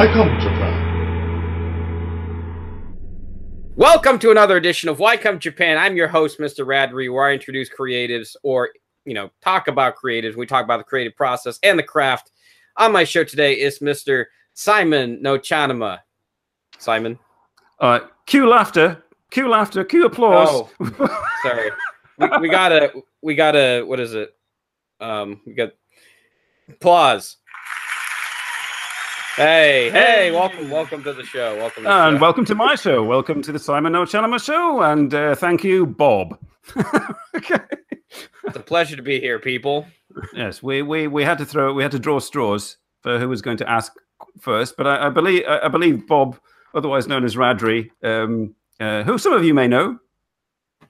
Welcome, Japan. Welcome to another edition of Why Come Japan. I'm your host, Mr. Radri, where I introduce creatives or, you know, talk about creatives. We talk about the creative process and the craft. On my show today is Mr. Simon no Chanoma. Simon? Uh, cue laughter, cue laughter, cue applause. Oh, sorry. we, we gotta, we gotta, what is it? Um, we got applause. Hey, hey, welcome, welcome to the show. Welcome, to and show. welcome to my show. Welcome to the Simon No Chanoma show. And uh, thank you, Bob. okay. It's a pleasure to be here, people. Yes, we, we we had to throw we had to draw straws for who was going to ask first, but I, I believe I, I believe Bob, otherwise known as Radri, um, uh, who some of you may know,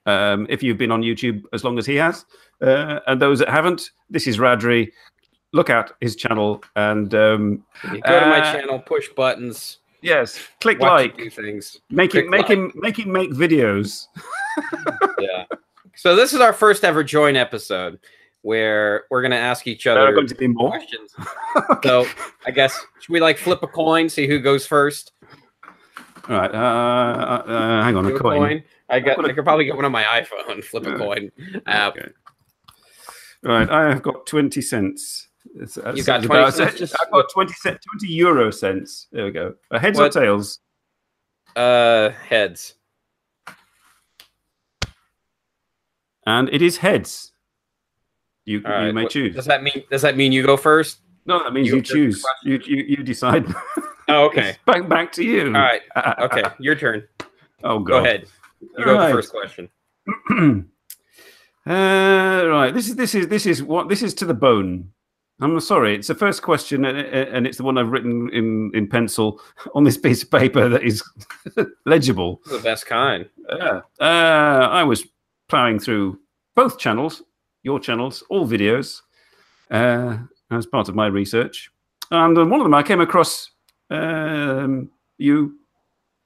um, if you've been on YouTube as long as he has, uh, and those that haven't, this is Radri. Look at his channel and um, go to my Uh, channel, push buttons, yes, click like, do things. make click him make like. him make him make videos. yeah. So this is our first ever join episode where we're gonna ask each There are other going to be more. questions. So I guess should we like flip a coin, see who goes first? All right, uh, uh, uh, hang on, Flip a coin. I got. I could probably get one on my iPhone. Flip a coin. app. Okay. Right, I have got twenty cents. It's, that's- You've got it's 20 about- cents, just- I've got 20, cent, 20 euro cents. There we go. Uh, heads What- or tails? Uh, heads. And it is heads. You, All you right. may What- choose. Does that mean? Does that mean you go first? No, that means you you, choose. You, you, you decide. Oh, okay. back, back to you. All right. Okay. Your turn. oh, God. Go ahead. You go All right. the first question. uh, right. This is this is this is what this is to the bone. I'm sorry. It's the first question, and- it's the one I've written in in pencil on this piece of paper that is legible. The best kind. Uh, uh, I was plowing through both channels, your channels, all videos, uh, as part of my research, and on one of them I came across um, you.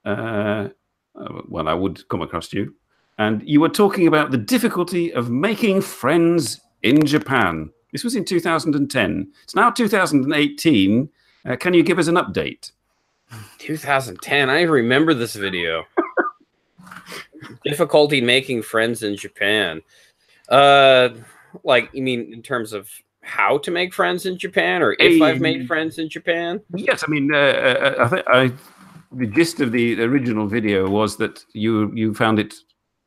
Uh, uh, well, I would come across you, and you were talking about the difficulty of making friends in Japan. This was in 2010. It's now 2018. Uh, can you give us an update? 2010. I remember this video. Difficulty making friends in Japan. Uh, like you mean in terms of how to make friends in Japan, or if I've made Um, friends in Japan? Yes, I mean, uh, uh, I think I, the gist of the original video was that you you found it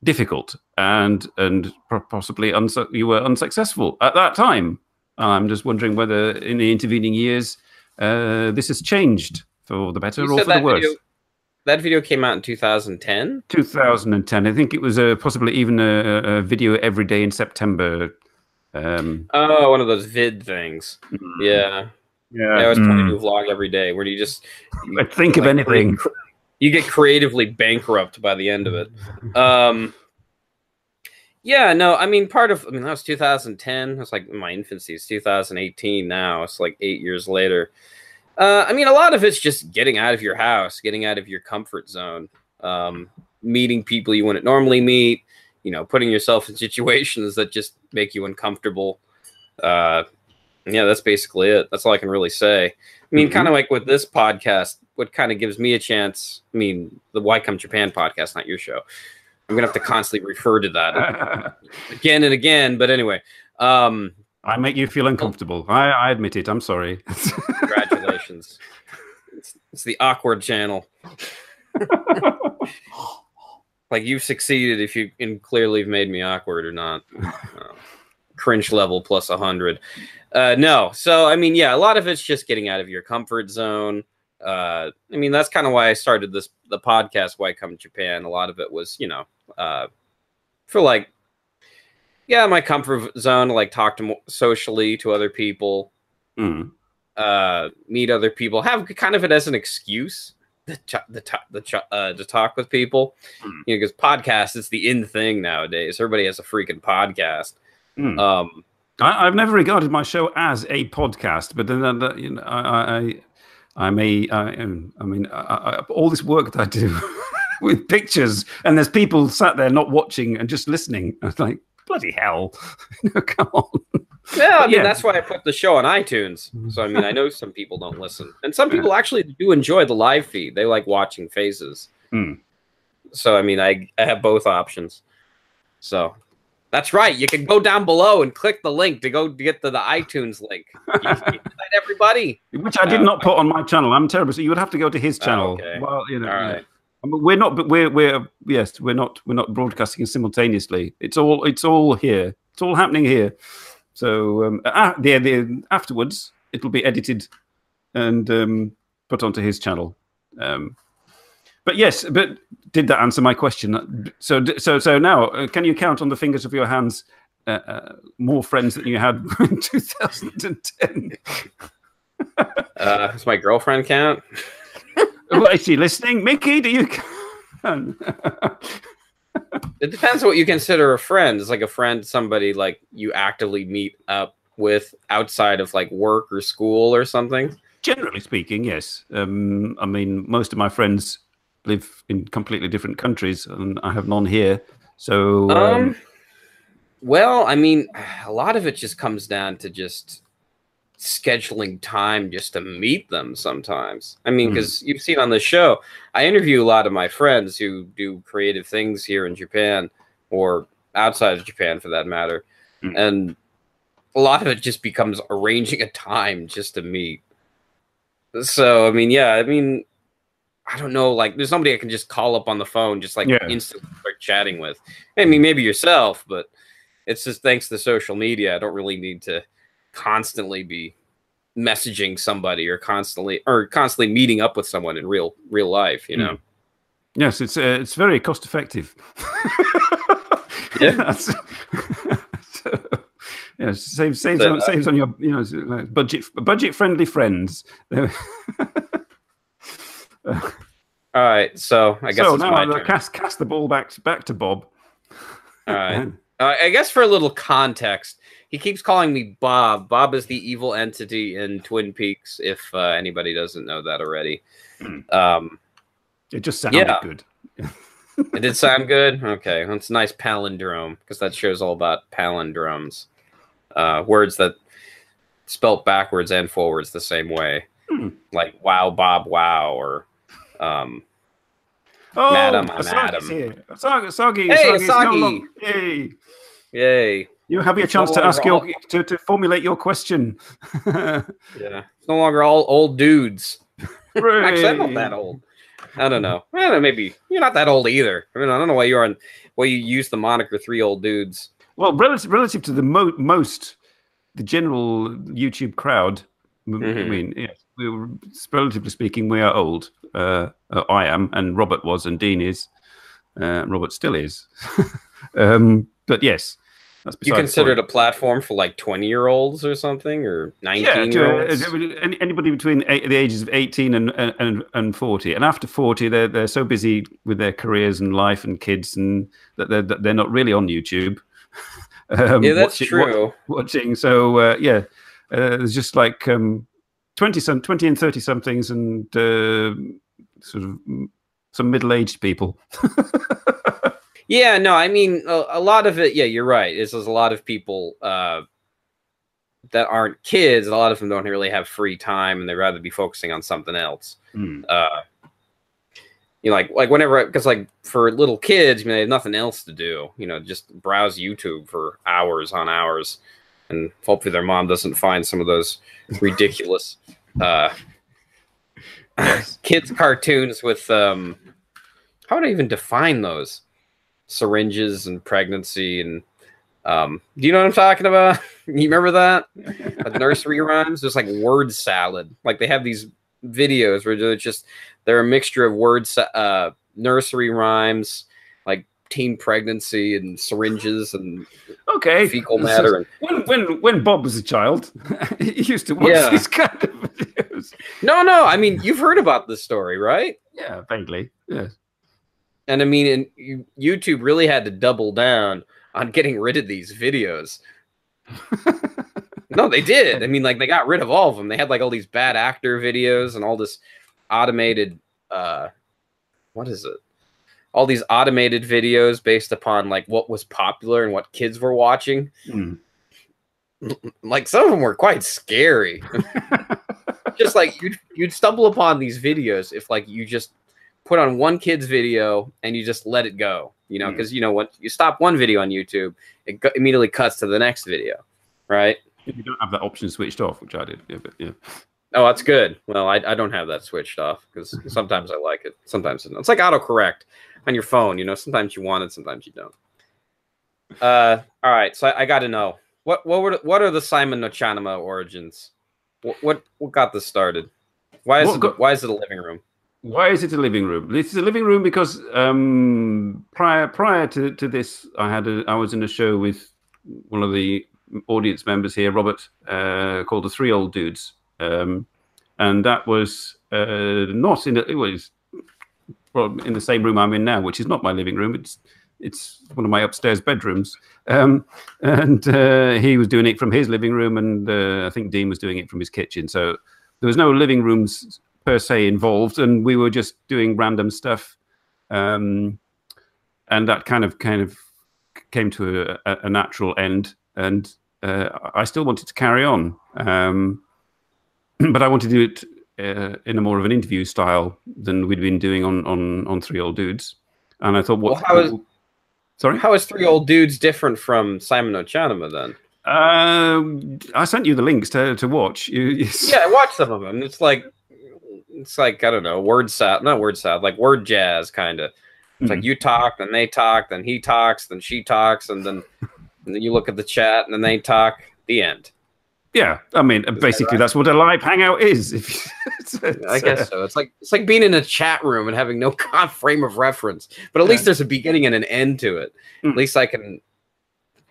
difficult and and possibly unsu- you were unsuccessful at that time. I'm just wondering whether in the intervening years uh, this has changed for the better You or for the worse. video, that video came out in 2010. 2010, I think it was uh, possibly even a, a video every day in September. Um, Oh, one of those vid things. Yeah, yeah, yeah. I was trying mm. to do a vlog every day where you just I think of like, anything. you get creatively bankrupt by the end of it. Um, yeah, no, I mean, part of, I mean, that was 2010. It's like my infancy. It's 2018 now. It's like eight years later. Uh, I mean, a lot of it's just getting out of your house, getting out of your comfort zone, um, meeting people you wouldn't normally meet, you know, putting yourself in situations that just make you uncomfortable. Uh, yeah, that's basically it. That's all I can really say. I mean, Mhm. kind of like with this podcast, what kind of gives me a chance. I mean, the Why Come Japan podcast, not your show. I'm gonna have to constantly refer to that again and again. But anyway, um, I make you feel uncomfortable. I, I admit it. I'm sorry. congratulations. it's, it's the awkward channel. like you've succeeded if you and clearly have made me awkward or not. Uh, cringe level plus a hundred. Uh, no, so I mean, yeah, a lot of it's just getting out of your comfort zone. Uh, I mean, that's kind of why I started this the podcast. Why come to Japan? A lot of it was, you know, uh, for like, yeah, my comfort zone. Like talk to mo- socially to other people Mm. uh, meet other people, have kind of it as an excuse to, ch- the to, the ch- uh, to talk with people. Hmm. You know, because podcast is the in thing nowadays. Everybody has a freaking podcast. Mm. Um, I, I've never regarded my show as a podcast, but then uh, you know, I, I, I may, I, um, I mean, I, I, all this work that I do with pictures, and there's people sat there not watching and just listening. I was like, bloody hell, know, come on. Yeah, I mean yeah. that's why I put the show on iTunes. So I mean, I know some people don't listen, and some people actually do enjoy the live feed. They like watching faces. Hmm. So I mean, I I have both options. So that's right. You can go down below and click the link to go get to the iTunes link. You can do that, everybody. Which I did Oh. not put on my channel. I'm terrible. So you would have to go to his channel. okay. Well, you know, All right. I mean, we're not, but we're we're yes, we're not we're not broadcasting simultaneously. It's all it's all here. It's all happening here. So um, uh, the, the afterwards, it'll be edited and um, put onto his channel. Um, but yes, but did that answer my question? So so so now, uh, can you count on the fingers of your hands uh, uh, more friends than you had in 2010? Uh, does my girlfriend count? Is she listening? Mickey, do you? It depends what you consider a friend. It's like a friend, somebody like you actively meet up with outside of like work or school or something. Generally speaking, yes. Um, I mean, most of my friends live in completely different countries, and I have none here. So, um, Um, well, I mean, a lot of it just comes down to just scheduling time just to meet them sometimes. I mean, Hmm. because you've seen on the show, I interview a lot of my friends who do creative things here in Japan or outside of Japan for that matter. Hmm. And a lot of it just becomes arranging a time just to meet. So, I mean, yeah, I mean, I don't know, like, there's somebody I can just call up on the phone, just like Yeah. instantly start chatting with. I mean, maybe yourself, but it's just thanks to social media. I don't really need to constantly be messaging somebody or constantly or constantly meeting up with someone in real real life. You know, yes, it's uh, it's very cost effective. Yeah. So, yeah, saves saves So, on, uh, saves on your you know like budget budget friendly friends. all right. So I guess so it's now my uh, cast cast the ball back back to Bob. All right. Uh, I guess for a little context, he keeps calling me Bob. Bob is the evil entity in Twin Peaks. If uh, anybody doesn't know that already, Hmm. um, It just sounded Yeah. good. it did sound good. Okay, that's a nice palindrome because that show's all about palindromes, uh, words that spelt backwards and forwards the same way, Hmm. like "wow, Bob, wow," or um, Oh, Madam, I'm Asagi's Adam. here. Asagi, Asagi, Hey, Asagi's no Asagi. long- Yay. "Yay!" You have your chance no to ask your longer to, to formulate your question. Yeah, it's no longer all old dudes. Actually, I'm not that old. I don't know. I don't know. Maybe you're not that old either. I mean, I don't know why you're on. Why you use the moniker three old dudes. Well, relative relative to the mo- most, the general YouTube crowd. m- I mean, yes, we were, relatively speaking, we are old. Uh, uh, I am, and Robert was, and Dean is. Uh, Robert still is. um, but yes, that's You beside the consider it a platform for like 20 year olds or something, or 19 Yeah, year to, olds? uh, anybody between the ages of 18 and, and, and 40. And after 40, they're, they're so busy with their careers and life and kids and that they're, that they're not really on YouTube. um, yeah, that's watching- true. watching. So, uh, yeah, uh, there's just like um, 20, some, 20 and 30 somethings and uh, sort of mm, some middle aged people. Yeah, no, I mean a, a lot of it. Yeah, you're right. Is there's a lot of people uh, that aren't kids. A lot of them don't really have free time, and they'd rather be focusing on something else. Hmm. Uh, you know, like like whenever because like for little kids, I mean, they have nothing else to do. You know, just browse YouTube for hours on hours, and hopefully their mom doesn't find some of those ridiculous uh, kids cartoons with um, how would I even define those? Syringes and pregnancy and um do you know what i'm talking about you remember that the nursery rhymes there's like word salad like they have these videos where they're just they're a mixture of words uh nursery rhymes like teen pregnancy and syringes and Okay. fecal matter and When, when, when Bob was a child, he used to watch Yeah. these kind of videos. no no i mean you've heard about this story right Yeah, vaguely. Yeah. And i mean and youtube really had to double down on getting rid of these videos No, they did. I mean, like they got rid of all of them. They had like all these bad actor videos and all this automated uh what is it? All these automated videos based upon like what was popular and what kids were watching. Hmm. like some of them were quite scary. just like you'd you'd stumble upon these videos if like you just put on one kid's video and you just let it go, you know, because mm. you know what you stop one video on YouTube, it go- immediately cuts to the next video, right? If you don't have that option switched off, which I did, yeah, but yeah. Oh, that's good. Well, I, I don't have that switched off because sometimes I like it, sometimes it It's like autocorrect on your phone. You know, sometimes you want it, sometimes you don't. Uh, all right. So I, I got to know what what were what are the Simon no Chanoma origins? What what, what got this started? Why is it, got, why is it a living room? Why is it a living room? This is a living room because um, prior prior to, to this, I had a, I was in a show with one of the audience members here, Robert, uh, called the Three Old Dudes, um, and that was uh, not in it was well, in the same room I'm in now, which is not my living room. It's it's one of my upstairs bedrooms. Um, and uh, he was doing it from his living room, and uh, I think Dean was doing it from his kitchen. So there was no living rooms per se involved, and we were just doing random stuff. Um, and that kind of kind of came to a, a natural end. And uh, I still wanted to carry on, um, but I wanted to do it uh, in a more of an interview style than we'd been doing on on on Three Old Dudes. And I thought, what? Well, Sorry. How is Three Old Dudes different from Simon no Chanoma then? Um, I sent you the links to, to watch. You, you... Yeah, I watched some of them. It's like it's like I don't know, word sound, not word sound, like word jazz kind of. It's mm-hmm. like you talk, then they talk, then he talks, then she talks, and then, and then you look at the chat, and then they talk. The end. Yeah, I mean, is basically that right? that's what a live hangout is. If it's, it's, I guess uh, so. It's like it's like being in a chat room and having no frame of reference, but at yeah. least there's a beginning and an end to it. Mm. At least I can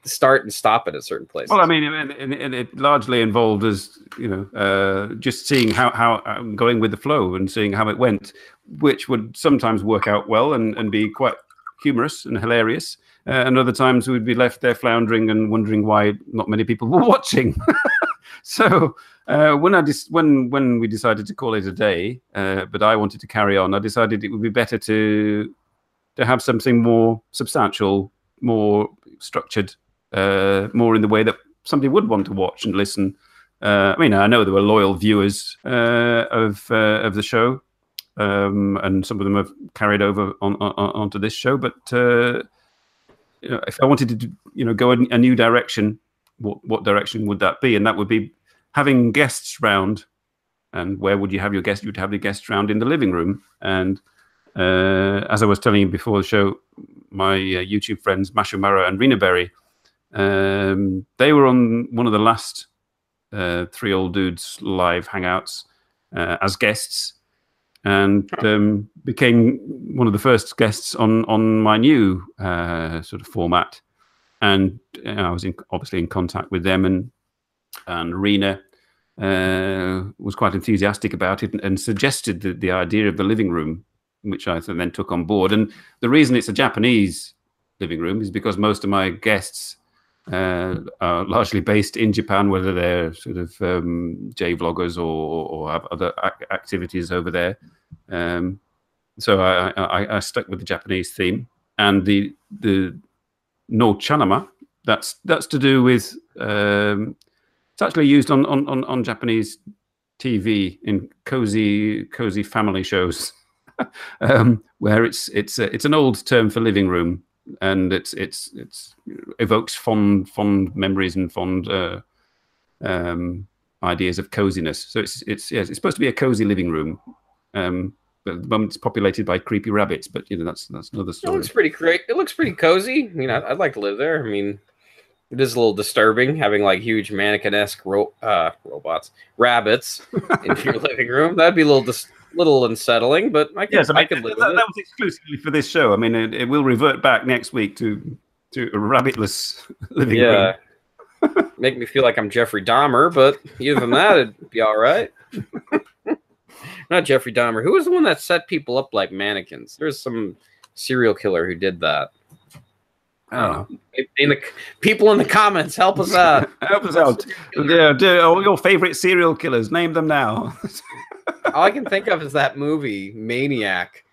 start and stop at a certain place. Well, I mean, and, and, and it largely involved as you know, uh, just seeing how how I'm um, going with the flow and seeing how it went, which would sometimes work out well and and be quite humorous and hilarious. Uh, and other times we'd be left there floundering and wondering why not many people were watching. so uh, when I dis- when when we decided to call it a day, uh, but I wanted to carry on, I decided it would be better to to have something more substantial, more structured, uh, more in the way that somebody would want to watch and listen. Uh, I mean, I know there were loyal viewers uh, of uh, of the show, um, and some of them have carried over on, on onto this show. But you know, if I wanted to, you know, go a, a new direction, what what direction would that be? And that would be having guests round. And where would you have your guests? You'd have the guests round in the living room. And uh, as I was telling you before the show, my uh, YouTube friends Mashu Mara and Rena Berry, um, they were on one of the last uh, Three Old Dudes live hangouts uh, as guests, and um, became one of the first guests on on my new uh, sort of format. And you know, I was in, obviously in contact with them, and and Rena uh, was quite enthusiastic about it and, and suggested the, the, idea of the living room, which I then took on board. And the reason it's a Japanese living room is because most of my guests uh, are largely based in Japan, whether they're sort of um, J vloggers or, or have other ac- activities over there. Um, so I, I, I, stuck with the Japanese theme and the the no chanoma. That's that's to do with um, it's actually used on, on, on, Japanese TV in cozy cozy family shows, um, where it's it's a, it's an old term for living room, and it's it's it's evokes fond fond memories and fond uh, um, ideas of coziness. So it's it's yes, it's supposed to be a cozy living room. Um, but at the moment it's populated by creepy rabbits, but you know that's that's another story. It looks pretty great. It looks pretty cozy. I mean, I'd, I'd like to live there. I mean, it is a little disturbing having like huge mannequin-esque ro- uh, robots, rabbits in your living room. That'd be a little dis- little unsettling, but I can, yes, I, mean, I can live that, that, was exclusively for this show. I mean, it, it, will revert back next week to to a rabbitless living yeah. room. Make me feel like I'm Jeffrey Dahmer, but even than that, it'd be all right. Not Jeffrey Dahmer. Who was the one that set people up like mannequins? There's some serial killer who did that. I don't know. In the people in the comments, help us out. help us out. Yeah, do, all your favorite serial killers. Name them now. All I can think of is that movie Maniac,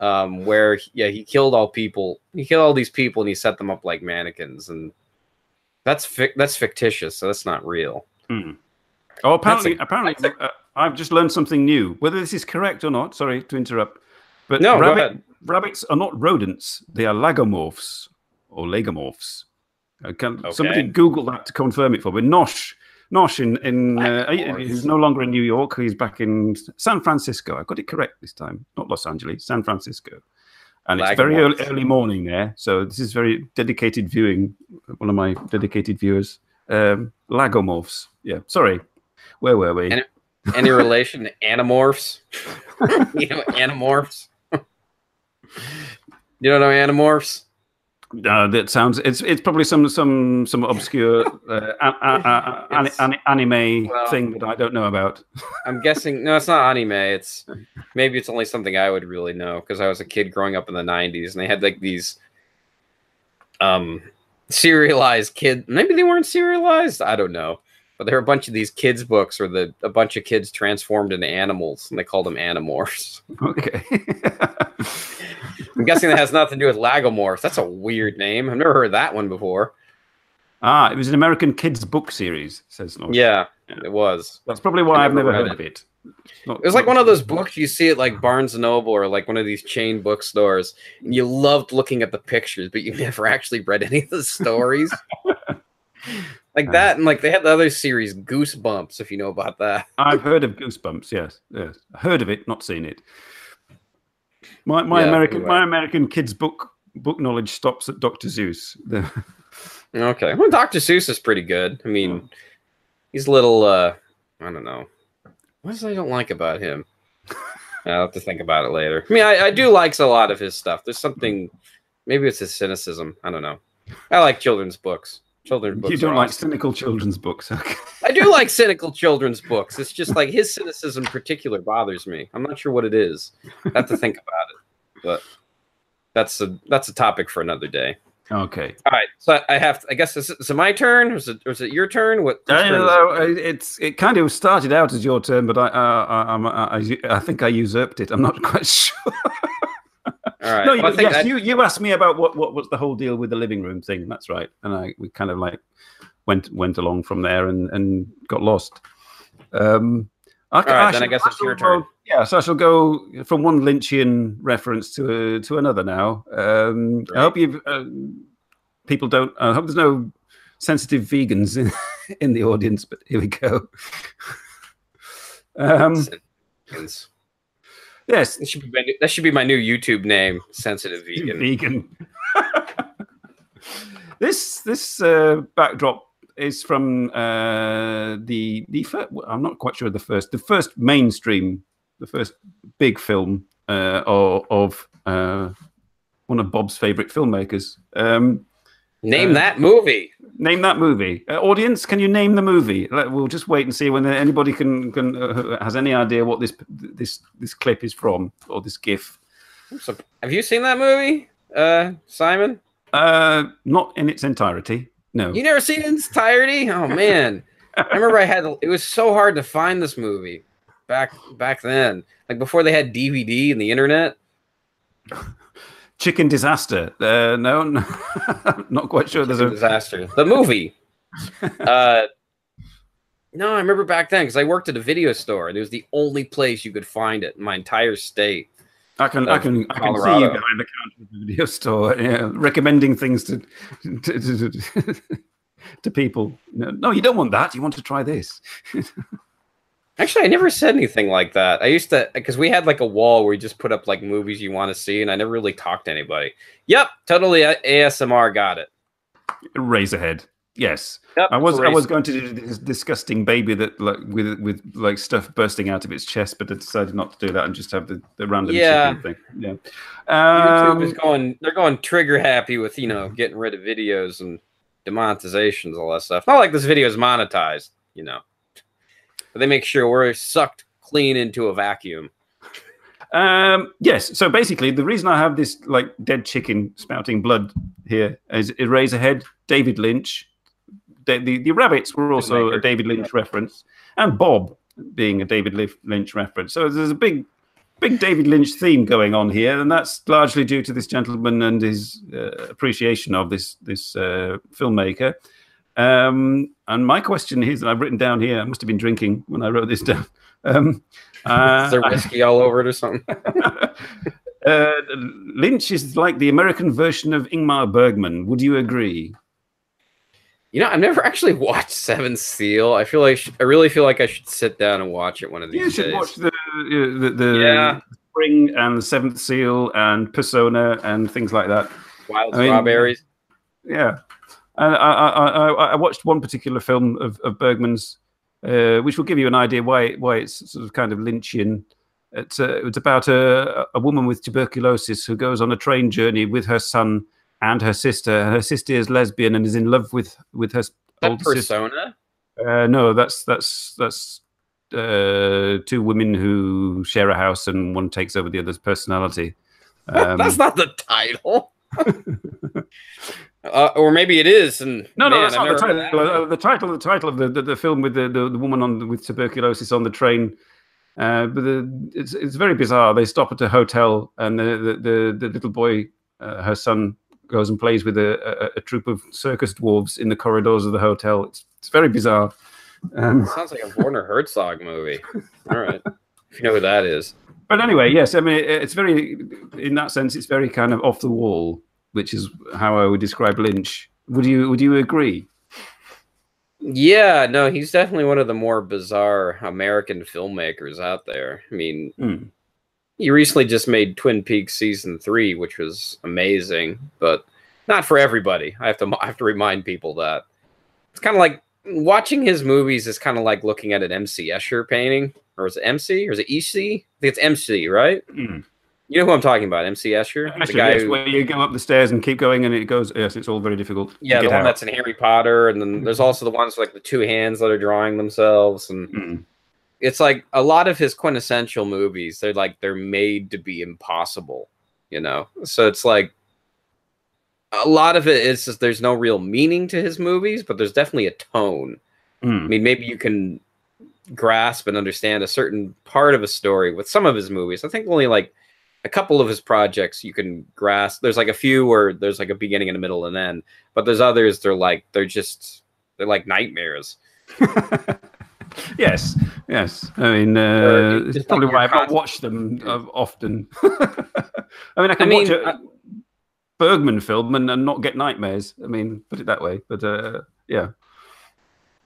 um, where yeah he killed all people. He killed all these people and he set them up like mannequins. And That's fic- that's fictitious, so that's not real. Hmm. Oh, apparently, a- apparently, uh, I've just learned something new. Whether this is correct or not, sorry to interrupt, but No, rabbit- rabbits are not rodents; they are lagomorphs or legomorphs. Uh, can, Somebody Google that to confirm it for me. Nosh, Nosh, in in uh, he's no longer in New York. He's back in San Francisco. I got it correct this time, not Los Angeles, San Francisco. And it's very early, early morning there, so this is very dedicated viewing. One of my dedicated viewers, um, lagomorphs. Yeah, sorry, where were we? And- Any relation to animorphs? you know, animorphs. you don't know animorphs? Uh, that sounds. It's it's probably some some some obscure uh, a, a, a, an, an, anime well- thing that I don't know about. I'm guessing no, it's not anime. It's maybe it's only something I would really know because I was a kid growing up in the '90s, and they had like these um serialized kid. Maybe they weren't serialized. I don't know, but there were a bunch of these kids books where the a bunch of kids transformed into animals, and they called them animorphs. Okay. I'm guessing that has nothing to do with lagomorphs. That's a weird name. I've never heard that one before. ah, it was an American kids book series. Says Nosh. Yeah, it was. that's probably why I've never never read heard of it. Not- It was like one of those books you see at like Barnes and Noble or like one of these chain bookstores, and you loved looking at the pictures, but you never actually read any of the stories. like that, and like they had the other series, Goosebumps, if you know about that. I've heard of Goosebumps. Yes, yes, heard of it, not seen it. My my Yeah, American my American kids book book knowledge stops at Doctor Seuss. Okay, well, Dr. Seuss is pretty good. I mean, he's a little, uh, I don't know. What is it I don't like about him? I'll have to think about it later. I mean, I, I do like a lot of his stuff. There's something, maybe it's his cynicism. I don't know. I like children's books. Children's books. you don't like awesome. cynical children's books. Okay. I do like cynical children's books. It's just like his cynicism in particular bothers me. I'm not sure what it is. I have to think about it. But that's a that's a topic for another day. Okay. All right. So I have to, I guess is it, is it my turn? Was it was it your turn? What whose I turn don't it? know. It's it kind of started out as your turn, but I uh, I, I'm- I, I I think I usurped it. I'm not quite sure. All right. no, Well, you, yes, I- you you asked me about what what was the whole deal with the living room thing. That's right, and I we kind of like went went along from there and and got lost. Um, I, All right, then shall- I guess it's your go- turn. Yeah, so I shall go from one Lynchian reference to to another now. Um, I hope you uh, people don't. I hope there's no sensitive vegans in in the audience, but here we go. Um, Vegans. Yes, That should be my, that should be my new YouTube name, sensitive vegan. vegan. this this uh, backdrop is from uh, the the fir- I'm not quite sure the first the first mainstream the first big film uh, of, of uh, one of Bob's favorite filmmakers. Um, Name Uh, that movie. Name that movie. Uh, audience, can you name the movie? We'll just wait and see when anybody can can uh, has any idea what this this this clip is from or this GIF. So, have you seen that movie, uh, Simon? Uh, not in its entirety. No. You never seen it in its entirety? Oh man, I remember I had it was so hard to find this movie back back then, like before they had DVD and the internet. Chicken disaster. Uh, no, no not quite sure. There's a disaster. The movie. uh, no, I remember back then because I worked at a video store and it was the only place you could find it in my entire state. I can, I can, I can see you behind the counter of the video store, yeah, recommending things to to, to, to, to people. No, no, you don't want that. You want to try this. Actually, I never said anything like that. I used to because we had like a wall where you just put up like movies you want to see, and I never really talked to anybody. Yep, totally ASMR. Got it. Eraserhead. Yes, Yep, I was. I was going to do this disgusting baby that like with with like stuff bursting out of its chest, but I decided not to do that and just have the, the random Yeah. thing. Yeah. YouTube is Um, going. They're going trigger happy with you know getting rid of videos and demonetizations, all that stuff. Not like this video is monetized, you know, but they make sure we're sucked clean into a vacuum. Um, yes. So basically, the reason I have this like dead chicken spouting blood here is Eraserhead, David Lynch. The, the, the rabbits were also a David Lynch reference, and Bob being a David Lynch reference. So there's a big, big David Lynch theme going on here, and that's largely due to this gentleman and his uh, appreciation of this this uh, filmmaker. Um, and my question is, and I've written down here, I must have been drinking when I wrote this down. Um, uh, Is there whiskey all over it or something? uh, Lynch is like the American version of Ingmar Bergman. Would you agree? You know, I've never actually watched Seven Seal. I feel like I really feel like I should sit down and watch it one of these You should days. watch the uh, the, the Yeah. Spring and the Seventh Seal and Persona and things like that. Wild I mean- Strawberries. Yeah, and I, I, I, I watched one particular film of, of Bergman's, uh, which will give you an idea why why it's sort of kind of Lynchian. It's uh, it's about a a woman with tuberculosis who goes on a train journey with her son and her sister. Her sister is lesbian and is in love with with her That. Persona. Uh, no, that's that's that's uh, two women who share a house and one takes over the other's personality. Um, That's not the title. uh, or maybe it is. And No, no, man, that's I've not the title. of. Uh, the title, the title of the, the, the film with the, the, the woman on with tuberculosis on the train. Uh, but the, it's it's very bizarre. They stop at a hotel, and the the, the, the little boy, uh, her son, goes and plays with a, a, a troop of circus dwarves in the corridors of the hotel. It's it's very bizarre. Um, Sounds like a Werner Herzog movie. All right, if you know who that is. but anyway, yes, I mean it's very, in that sense, it's very kind of off the wall, which is how I would describe Lynch. Would you would you agree? Yeah, no, he's definitely one of the more bizarre American filmmakers out there. I mean, Hmm. he recently just made Twin Peaks season three, which was amazing, but not for everybody. I have to I have to remind people that it's kind of like watching his movies is kind of like looking at an MC Escher painting, or is it MC or is it EC? I think it's MC, right? Hmm. You know who I'm talking about? MC Escher, the guy yes, who, where you go up the stairs and keep going, and it goes. Yes, it's all very difficult. to yeah, the one out. that's in Harry Potter, and then there's also the ones with, like the two hands that are drawing themselves, and Mm. it's like a lot of his quintessential movies they're like they're made to be impossible you know so it's like a lot of it is just there's no real meaning to his movies but there's definitely a tone i Mm. mean maybe you can grasp and understand a certain part of a story with some of his movies i think only like a couple of his projects you can grasp there's like a few where there's like a beginning and a middle and end but there's others they're like they're just they're like nightmares yes, yes. I mean, uh, it's probably like why I've not constant- watched them uh, often. I mean, I can mean, watch a I- Bergman film and, and not get nightmares. I mean, put it that way. But uh, yeah,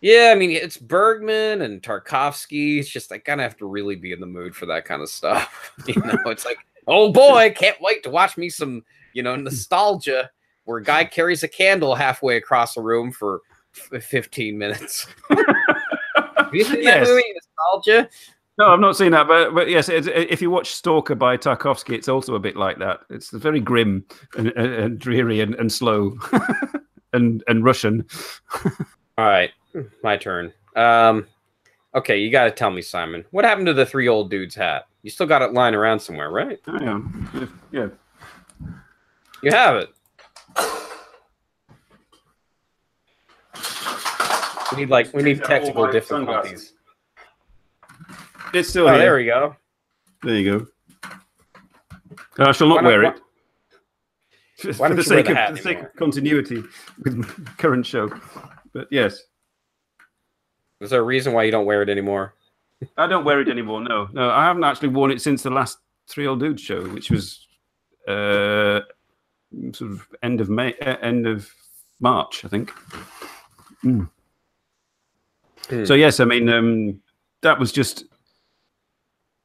Yeah, I mean it's Bergman and Tarkovsky. It's just I kind of have to really be in the mood for that kind of stuff. You know, it's like, oh boy, can't wait to watch me some, you know, nostalgia where a guy carries a candle halfway across a room for f- 15 minutes. Have you seen Yes. that movie, Nostalgia? no, I've not seen that. But but yes, if you watch Stalker by Tarkovsky, it's also a bit like that. It's very grim and, and, and dreary and, and slow and and Russian. All right, my turn. Um, okay, you got to tell me, Simon, what happened to the three old dudes hat? You still got it lying around somewhere, right? Oh, yeah, yeah. You have it. We need like we need Take out all technical difficulties. It's still Oh, here. there we go. There you go. I shall not not- wear it. For, for the sake the of for the sake of continuity with current show. But yes, Is there a reason why you don't wear it anymore? I don't wear it anymore. No, no, I haven't actually worn it since the last Three Old Dudes show, which was uh, sort of end of May, uh, end of March, I think. Mm. Hmm. So yes, I mean um, that was just.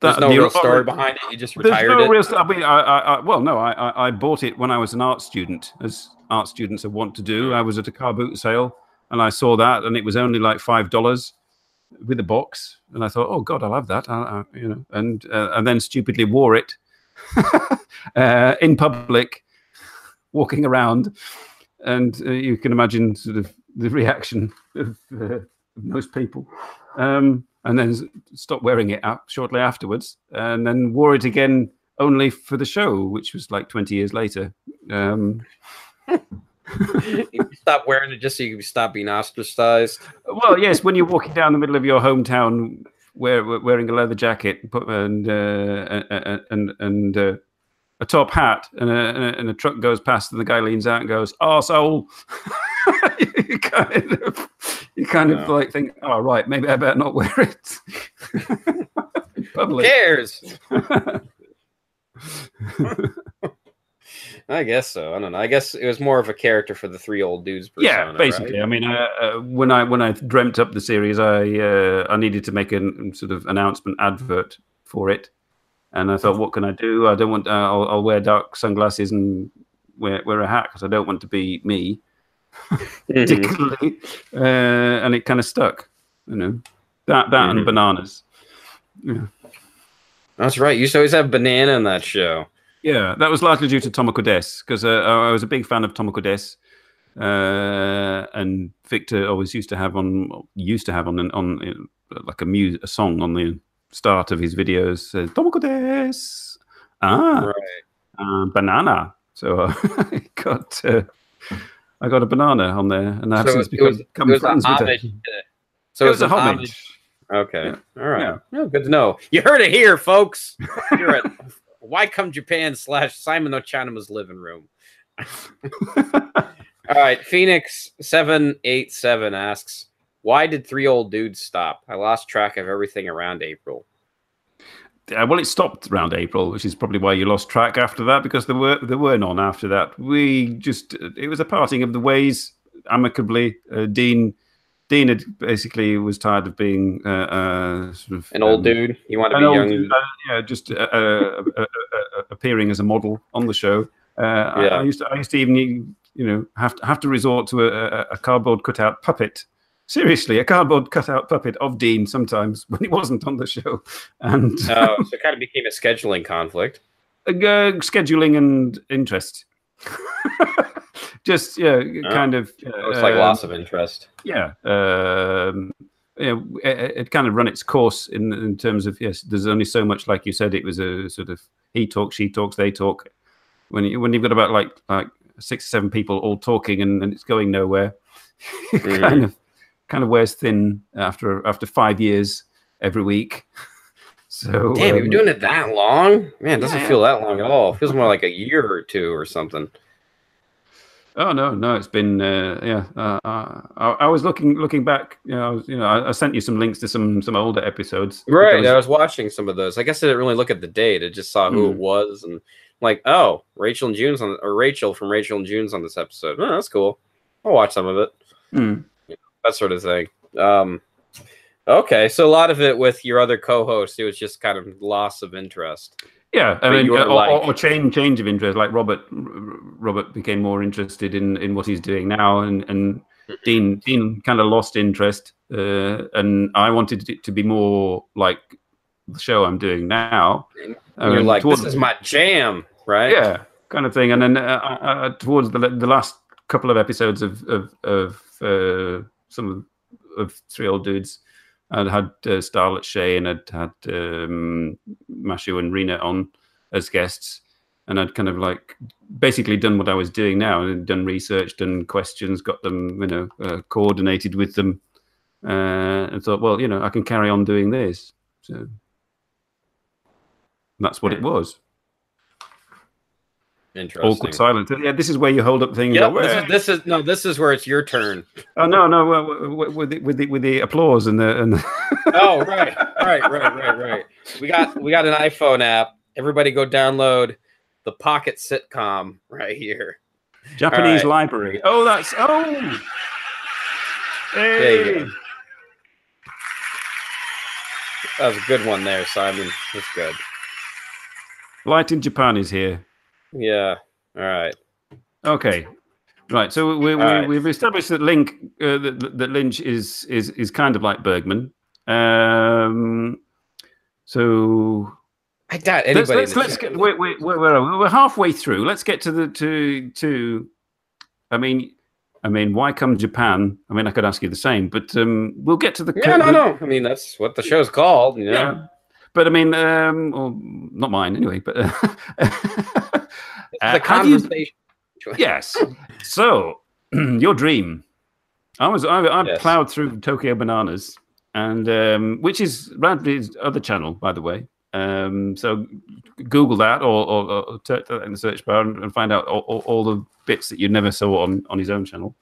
There's that- no the- real story behind it. You just There's retired no it. real. I mean, I, I, I, well, no, I, I, I bought it when I was an art student, as art students are wont to do. I was at a car boot sale, and I saw that, and it was only like five dollars with a box, and I thought, oh God, I'll have that, I, I, you know, and uh, and then stupidly wore it uh, in public, walking around, and uh, you can imagine sort of the reaction of, uh, most people. Um, and then stopped wearing it up shortly afterwards, and then wore it again only for the show, which was like 20 years later. Um, stop wearing it just so you can stop being ostracized. well, yes, when you're walking down the middle of your hometown wear, wearing a leather jacket and uh, and and, and uh, a top hat, and a, and a- truck goes past, and the guy leans out and goes, "Arsehole." you kind of, you kind of like think, oh right, maybe I better not wear it. In Who Public. cares? I guess so. I don't know. I guess it was more of a character for the three old dudes. Persona, yeah, basically. right? I mean, uh, uh, when I when I dreamt up the series, I uh, I needed to make a sort of announcement advert for it, and I thought, what can I do? I don't want. Uh, I'll, I'll wear dark sunglasses and wear wear a hat because I don't want to be me, Mhm. particularly. uh, and it kind of stuck, you know. That that Mhm. and bananas. Yeah. That's right. You used to always have banana in that show. Yeah, that was largely due to Tomoko Des because uh, I was a big fan of Tomoko Des, uh, and Victor always used to have on used to have on on uh, like a mu- a song on the start of his videos. Says, Tomoko Des, ah, Right. uh, banana. So uh, I got uh, I got a banana on there, and I've So since become, was- become it was a friends with it. So it was a homage. Okay. Yeah. All right. Yeah. Yeah, good to know. You heard it here, folks. You're at Why Come Japan slash Simon Ochanama's living room. All right. Phoenix seven eight seven asks, "Why did three old dudes stop? I lost track of everything around April." Uh, well, it stopped around April, which is probably why you lost track after that because there were there were none after that. We just it was a parting of the ways amicably. Uh, Dean Dean had basically was tired of being uh, uh, sort of An old um, dude. You want to be young? dude, uh, yeah, just uh, uh, appearing as a model on the show. Uh, I, Yeah. I used to I used to even you know have to have to resort to a, a, a cardboard cutout puppet. Seriously, a cardboard cutout puppet of Dean sometimes when he wasn't on the show, and Oh, so it kind of became a scheduling conflict. uh, scheduling and interest. Just yeah, kind of. It was like uh, loss of interest. yeah, um, yeah, it, it kind of run its course in in terms of yes. There's only so much, like you said, it was a sort of he talks, she talks, they talk. When you, when you've got about like like six or seven people all talking and, and it's going nowhere, it Mhm. kind of kind of wears thin after after five years every week. So Damn, you've um, been doing it that long? Man, it doesn't Yeah. feel that long at all. It feels more like a year or two or something. Oh no, no, it's been uh, yeah. Uh, uh, I, I was looking looking back. You know, I was, you know, I, I sent you some links to some some older episodes. Right. because- I was watching some of those. I guess I didn't really look at the date. I just saw who Hmm. it was and like, oh, Rachel and June's on or Rachel from Rachel and June's on this episode. Oh, that's cool. I'll watch some of it. Hmm. That sort of thing. Um okay, so a lot of it with your other co-host, it was just kind of loss of interest. Yeah, I mean, uh, or, like- or, or change change of interest. Like Robert, Robert became more interested in, in what he's doing now, and and Dean Dean kind of lost interest, uh, and I wanted it to be more like the show I'm doing now. And you're Um, like, towards- this is my jam, right? yeah, kind of thing. And then uh, uh, uh, towards the the last couple of episodes of of, of uh, some of, of three old dudes, I'd had uh, Starlet Shay and I'd had um, Mashu and Rena on as guests, and I'd kind of like basically done what I was doing now, and done research, done questions, got them, you know, uh, coordinated with them, uh, and thought, well, you know, I can carry on doing this. So that's what it was Interesting. awkward silence. Yeah, this is where you hold up things. Yeah, this is this is no, this is where it's your turn. oh no, no, well, w- w- with the, with the with the applause and the and the oh, right, right, right, right, right. We got we got an iPhone app. Everybody go download the Pocket Sitcom right here. Japanese right. library. Oh, that's oh. Hey. That was a good one there, Simon. That's good. Light in Japan is here. Yeah. All right. Okay. Right. So we, we, right. we've established that Link uh, that, that Lynch is is is kind of like Bergman. Um. So I doubt let's let's, let's get wait, wait, wait, where are we? We're halfway through. Let's get to the to to. I mean, I mean, why come Japan? I mean, I could ask you the same, but um, we'll get to the. yeah, no, no. I mean, that's what the show's called. You know. Yeah. But I mean, um, or not mine anyway. But uh, uh, the do you- conversation. yes. So your dream. I was I, I Yes. plowed through Tokyo Bananas, and um, which is Radley's other channel, by the way. Um, so Google that or, or, or type that in the search bar and, and find out all, all, all the bits that you never saw on on his own channel.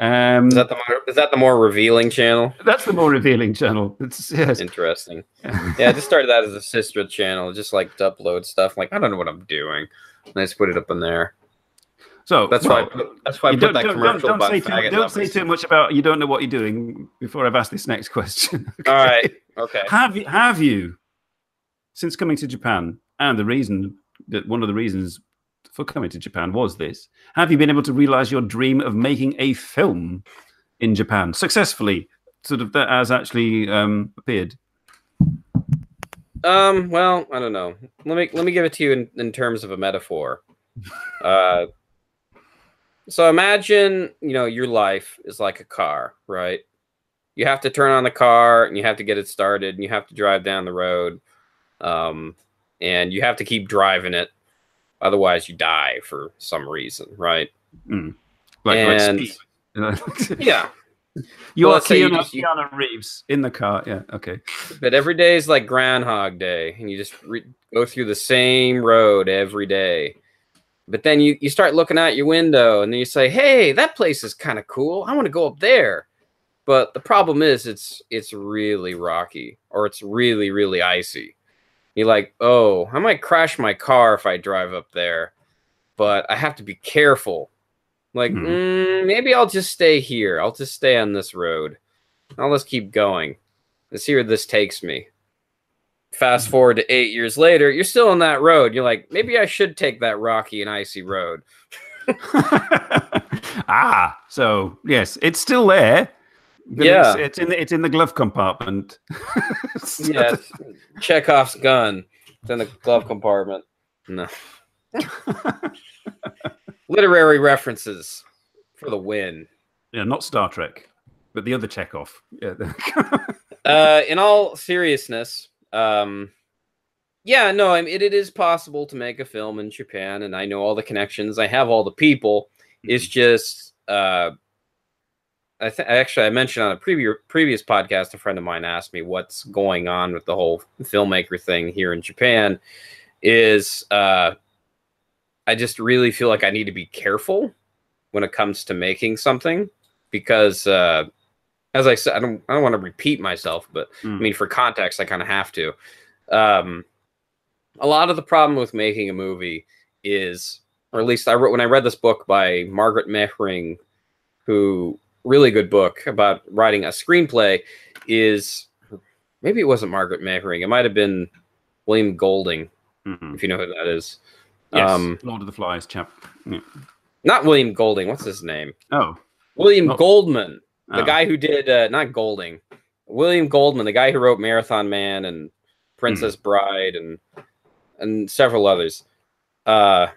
Um, Is that the more, is that the more revealing channel? that's the more revealing channel. It's yes. Interesting. Yeah, I just started that as a sister channel, just like to upload stuff. like I don't know what I'm doing. And I just put it up in there. So That's well, why. That's why I put don't, that don't, commercial don't, don't say, too, don't say too much about you don't know what you're doing before I've asked this next question. All right. Okay. Have you have you since coming to Japan and the reason that one of the reasons for coming to Japan was this, have you been able to realize your dream of making a film in Japan successfully? Sort of that has actually um, appeared. Um. Well, I don't know. Let me let me give it to you in, in terms of a metaphor. Uh. So imagine you know your life is like a car, right? You have to turn on the car and you have to get it started and you have to drive down the road, um, and you have to keep driving it. Otherwise, you die for some reason, right? Mm. Like, And- like speed. Yeah. you Well, are you Keanu, you- Keanu Reeves in the car. Yeah. Okay. But every day is like Groundhog Day, and you just re- go through the same road every day. But then you, you start looking out your window, and then you say, "Hey, that place is kind of cool. I want to go up there." But the problem is, it's it's really rocky, or it's really really icy. You're like, "Oh, I might crash my car if I drive up there, but I have to be careful." Like, Hmm. mm, maybe I'll just stay here. I'll just stay on this road. I'll just keep going. Let's see where this takes me. Fast forward to eight years later, you're still on that road. You're like, maybe I should take that rocky and icy road. ah, so yes, it's still there. Yeah. it's, it's in the, it's in the glove compartment. yes, Chekhov's gun. It's in the glove compartment. No. Literary references for the win. yeah, not Star Trek, but the other Chekhov. Yeah. Uh, in all seriousness, um, yeah, no, I mean, it, it is possible to make a film in Japan, and I know all the connections. I have all the people. It's just, uh, I think actually I mentioned on a previous previous podcast, a friend of mine asked me what's going on with the whole filmmaker thing here in Japan. Is uh, I just really feel like I need to be careful when it comes to making something because, uh, as I said, I don't I don't want to repeat myself, but I Mm. mean for context, I kind of have to. Um, a lot of the problem with making a movie is, or at least I wrote when I read this book by Margaret Mehring, who really good book about writing a screenplay, is maybe it wasn't Margaret Mehring, it might have been William Golding, Mhm. if you know who that is. Yes, Um, Lord of the Flies chap. Yeah. Not William Golding. What's his name? Oh, William Oh. Goldman, the oh. guy who did uh, not Golding, William Goldman, the guy who wrote Marathon Man and Princess Bride and and several others. Uh,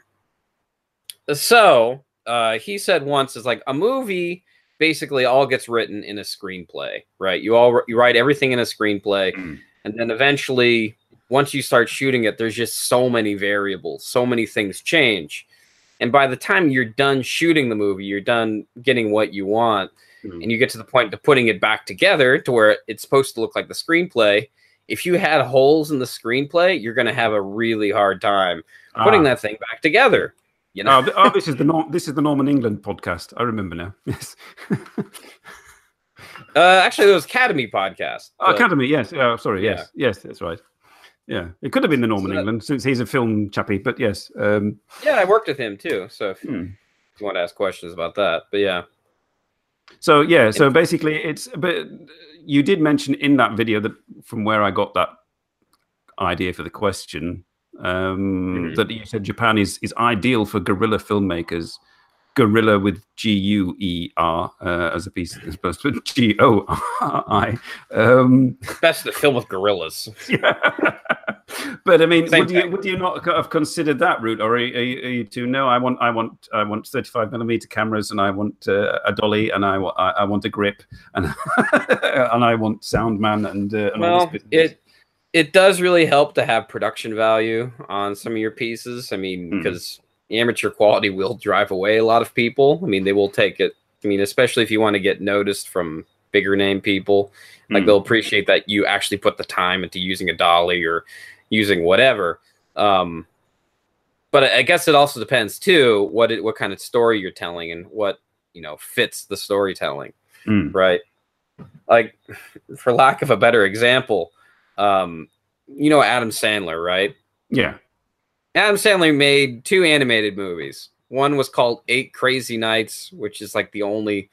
so uh, he said once is like a movie basically all gets written in a screenplay, right? You all you write everything in a screenplay, Mm. and then eventually once you start shooting it, there's just so many variables, so many things change. And by the time you're done shooting the movie, you're done getting what you want, Mm. and you get to the point of putting it back together to where it's supposed to look like the screenplay. If you had holes in the screenplay, you're going to have a really hard time putting Ah. that thing back together. You know, Oh, oh, this is the Nor- this is the Norman England podcast. I remember now. Yes. uh, actually, it was Academy podcast. Oh, but- Academy. Yes. Oh, sorry. Yes. Yes. That's right. Yeah, it could have been the Norman So that- England since he's a film chappie. But yes. Um, yeah, I worked with him too. So if hmm. you want to ask questions about that, but yeah, So yeah, so basically, it's but you did mention in that video that from where I got that idea for the question um, Mhm. that you said Japan is is ideal for guerrilla filmmakers. Guerrilla with G U E R uh, as a piece as opposed to G O R I. Um, best to film with gorillas. yeah. but I mean, Same would you would you not have considered that route, or are you, are you, are you too? No, I want I want I want thirty five millimeter cameras, and I want uh, a dolly, and I, I I want a grip, and and I want soundman, and, uh, and all Well, this it it does really help to have production value on some of your pieces. I mean, Hmm. because amateur quality will drive away a lot of people. I mean, they will take it. I mean, especially if you want to get noticed from bigger name people, like Hmm. they'll appreciate that you actually put the time into using a dolly or using whatever. Um, but I I guess it also depends too what it, what kind of story you're telling and what you know fits the storytelling Mm. right like for lack of a better example um you know adam sandler right Yeah. Adam sandler made two animated movies one was called eight crazy nights which is like the only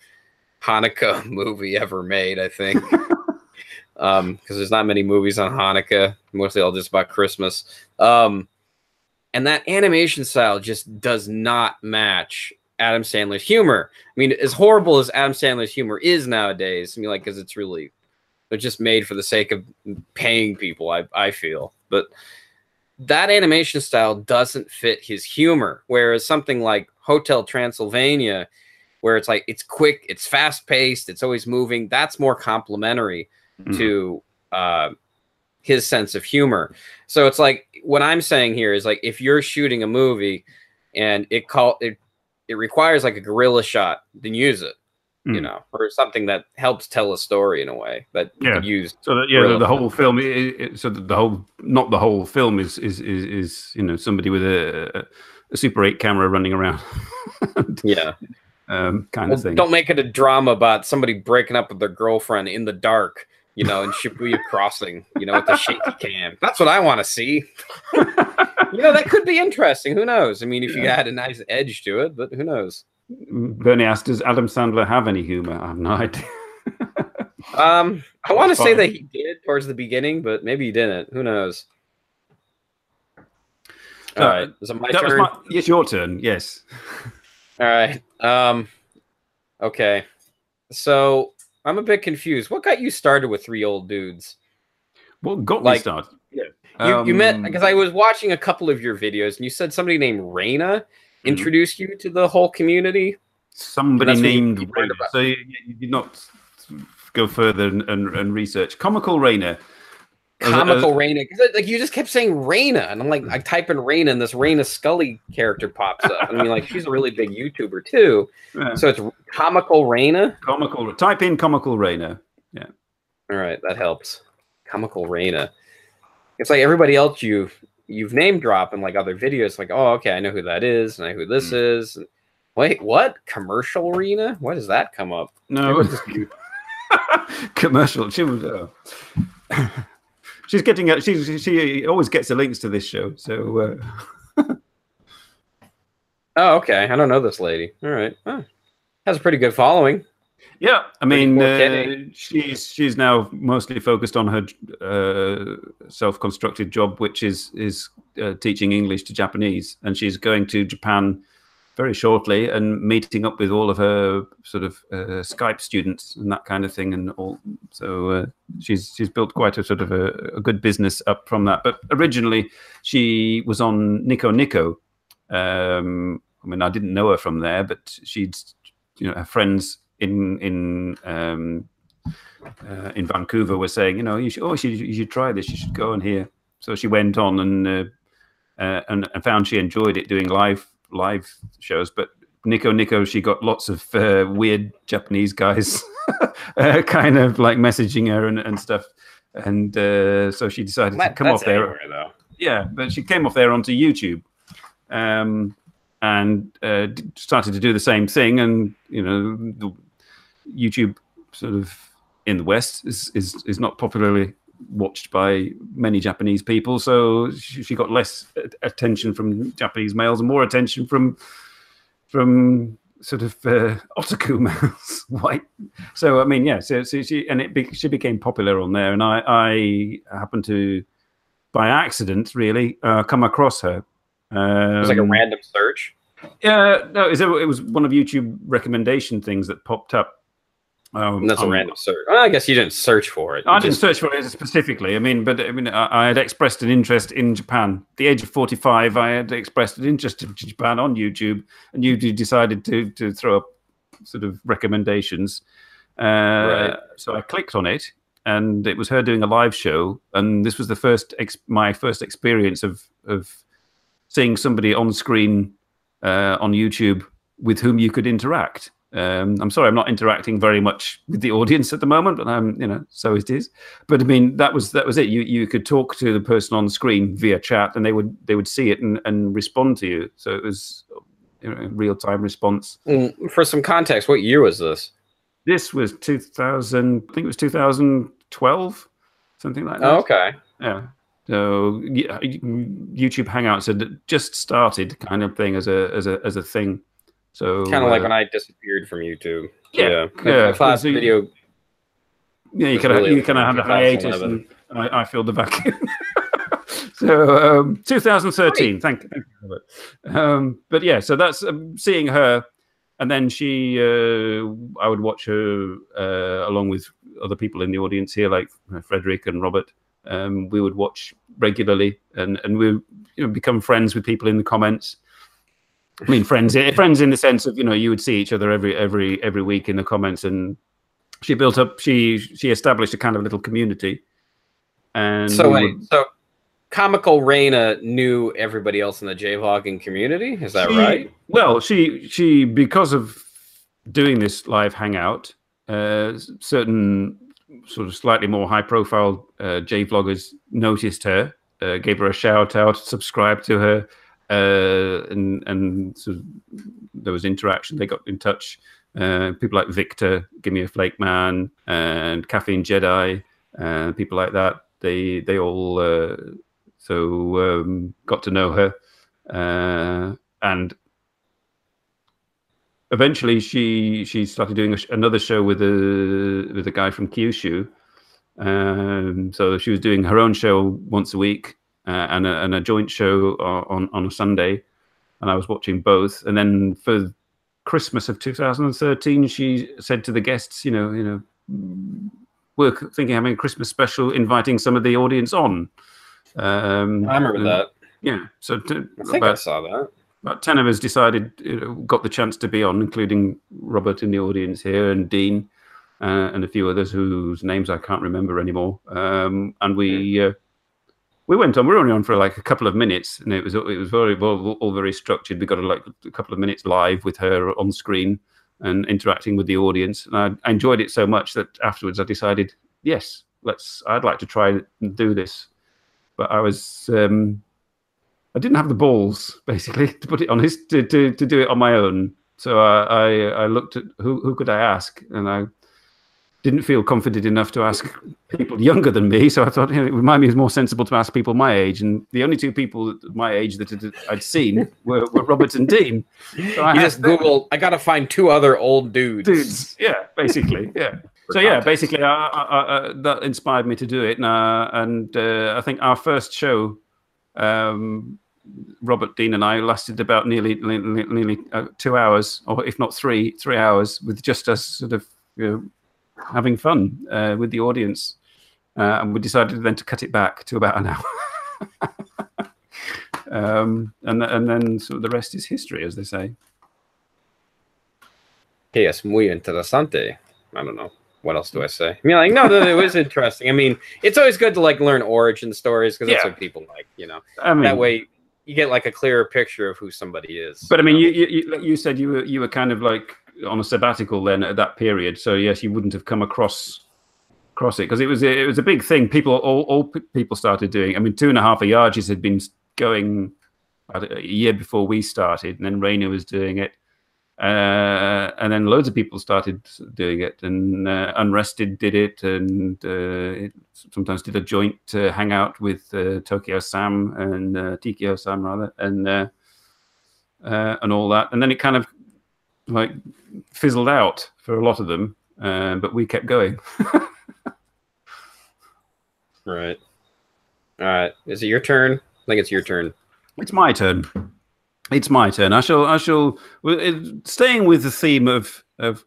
hanukkah movie ever made i think um because there's not many movies on hanukkah mostly all just about christmas um and that animation style just does not match Adam Sandler's humor. I mean, as horrible as Adam Sandler's humor is nowadays, I mean, like, because it's really, they're just made for the sake of paying people. I I feel, but that animation style doesn't fit his humor. Whereas something like Hotel Transylvania, where it's like it's quick, it's fast paced, it's always moving, that's more complimentary Mm. to uh, his sense of humor. So it's like what I'm saying here is like if you're shooting a movie and it call it it requires like a gorilla shot, then use it. You Mm. know, or something that helps tell a story in a way that Yeah. could use. So that yeah, the, the whole film. i i so the whole, not the whole film, is is is, is you know somebody with a, a Super Eight camera running around, Yeah. um, kind Well, of thing. don't make it a drama about somebody breaking up with their girlfriend in the dark, you know, in Shibuya Crossing, you know, with the shaky cam. That's what I want to see. you know, that could be interesting. Who knows? I mean, if you Yeah. had a nice edge to it, but who knows? Bernie asked, "Does Adam Sandler have any humor?" I have no idea. Um, I want to say that he did towards the beginning, but maybe he didn't. Who knows? All Uh, right, is it my turn? my, it's your turn. Yes. All right. Um, okay. So I'm a bit confused. What got you started with three old dudes? What got Like, me started? Yeah. You, you met Um, because I was watching a couple of your videos and you said somebody named Raina Mm-hmm. you to the whole community. somebody That's what you- named Rainer. So you, you did not go further and, and, and research comical Rainer. Comical uh, Raina. Like you just kept saying Raina. And I'm like, I type in Raina and this Raina Scully character pops up. I mean, like she's a really big YouTuber too. Yeah. So it's comical Raina. Comical. Type in comical Rainer. All right, that helps. Comical Raina. It's like everybody else you you've name dropped in like other videos. Like, oh, okay, I know who that is, and I know who this is. And, wait, what? Commercial Arena? Why does that come up? No, commercial. She was. Uh, she's getting. uh, She she always gets the links to this show. So uh, oh, okay. I don't know this lady. All right. Has a pretty good following. Yeah, I mean, uh, she's she's now mostly focused on her uh, self-constructed job, which is is uh, teaching English to Japanese, and she's going to Japan very shortly and meeting up with all of her sort of uh, Skype students and that kind of thing, and all. So uh, she's she's built quite a sort of a, a good business up from that. But originally, she was on Nico Nico. Um, I mean, I didn't know her from there, but she'd you know her friends in in um, uh, in Vancouver were saying, you know, you should, oh, you should, you should try this. You should go on here. So she went on and uh, uh, and, and found she enjoyed it doing live live shows. But Nico Nico, she got lots of uh, weird Japanese guys, uh, kind of like messaging her and, and stuff. And uh, so she decided That- to come off there though. yeah, but she came off there onto YouTube, um, and uh, started to do the same thing. And you know, the YouTube sort of in the West is is, is not popularly watched by many Japanese people, so she, she got less attention from Japanese males and more attention from from sort of uh, otaku males, white. So I mean, yeah. So, so she and it be, she became popular on there, and I I happened to by accident really uh, come across her. Um, It was like a random search. Yeah, no, it was one of YouTube recommendation things that popped up. Um, And that's a on- random search. Well, I guess you didn't search for it. I You didn't just- search for it specifically. I mean, but I mean, I, I had expressed an interest in Japan. At the age of forty-five, I had expressed an interest in Japan on YouTube, and YouTube decided to to throw up sort of recommendations. Uh, Right. So I clicked on it, and it was her doing a live show, and this was the first ex- my first experience of of seeing somebody on screen uh, on YouTube with whom you could interact. Um, I'm sorry, I'm not interacting very much with the audience at the moment, but I'm, you know, so it is. But I mean, that was that was it. You you could talk to the person on the screen via chat, and they would they would see it and, and respond to you. So it was you know, real time response. Mm, For some context, what year was this? This was 2000, I think it was 2012, something like that. Oh, okay. Yeah. So YouTube Hangouts had just started, kind of thing, as a as a as a thing. So Kind of like uh, when I disappeared from YouTube. Yeah, yeah. yeah. My class So you- video. yeah, you kind of really you kind of had a hiatus, 2011. and I, I filled the vacuum. so um, 2013. Thank, thank you, Robert. Um, but yeah, so that's um, seeing her, and then she. Uh, I would watch her uh, along with other people in the audience here, like Frederick and Robert. Um, we would watch regularly, and and we you know become friends with people in the comments. I mean, friends, friends in the sense of you know you would see each other every every every week in the comments, and she built up she she established a kind of little community. And So wait, would- so comical Raina knew everybody else in the J-vlogging community. Is that She- right? Well, she she because of doing this live hangout, uh, certain sort of slightly more high profile uh, J vloggers noticed her, uh, gave her a shout out, subscribed to her, uh, and and of there was interaction. They got in touch. Uh, people like Victor, Give Me a Flake Man, and Caffeine Jedi, uh, people like that. They they all uh, so um, got to know her, uh, and eventually she she started doing sh- another show with a with a guy from Kyushu. Um, so she was doing her own show once a week uh, and, a, and a joint show on on a Sunday, and I was watching both. And then for Christmas of 2013, she said to the guests, you know, you know, we're thinking of having a Christmas special, inviting some of the audience on. Um, I remember and- that. Yeah, so to, I think I about saw that. about 10 of us decided, you know, got the chance to be on, including Robert in the audience here and Dean uh, and a few others whose names I can't remember anymore. Um, and we uh, we went on. We were only on for like a couple of minutes, and it was it was very all, all very structured. We got a, like a couple of minutes live with her on screen and interacting with the audience. And I, I enjoyed it so much that afterwards I decided, yes, let's. I'd like to try and do this, but I was. Um, I didn't have the balls, basically, to put it honest, to, to, to do it on my own. So I, I, I looked at who, who could I ask, and I didn't feel confident enough to ask people younger than me. So I thought you know, it might be more sensible to ask people my age. And the only two people my age that I'd seen were, were Robert and Dean. So I You just Google. I gotta find two other old dudes. dudes. Yeah, basically, yeah. So yeah, context. basically, I, I, I, that inspired me to do it, and, uh, and uh, I think our first show, um, Robert Dean and I lasted about nearly nearly, nearly uh, two hours, or if not three, three hours, with just us sort of you know, having fun uh, with the audience, uh, and we decided then to cut it back to about an hour. um, and and then sort of the rest is history, as they say. Que es muy interesante. I don't know. What else do I say? I mean, like, no, that it was interesting. I mean, it's always good to like learn origin stories because that's Yeah. what people like, you know. I mean, That way, you get like a clearer picture of who somebody is. But I mean, you, you you you said you were you were kind of like on a sabbatical then at that period. So yes, you wouldn't have come across across it because it was a, it was a big thing. People all all people started doing. I mean, two and a half of Yarges had been going a year before we started, and then Rainer was doing it. Uh, and then loads of people started doing it, and uh, Unrested did it, and uh, sometimes did a joint hangout with uh, Tokyo Sam and uh, Tikio Sam rather, and uh, uh, and all that. And then it kind of like fizzled out for a lot of them, uh, but we kept going. right. All right. Is it your turn? I think it's your turn. It's my turn. It's my turn. I shall. I shall. Staying with the theme of of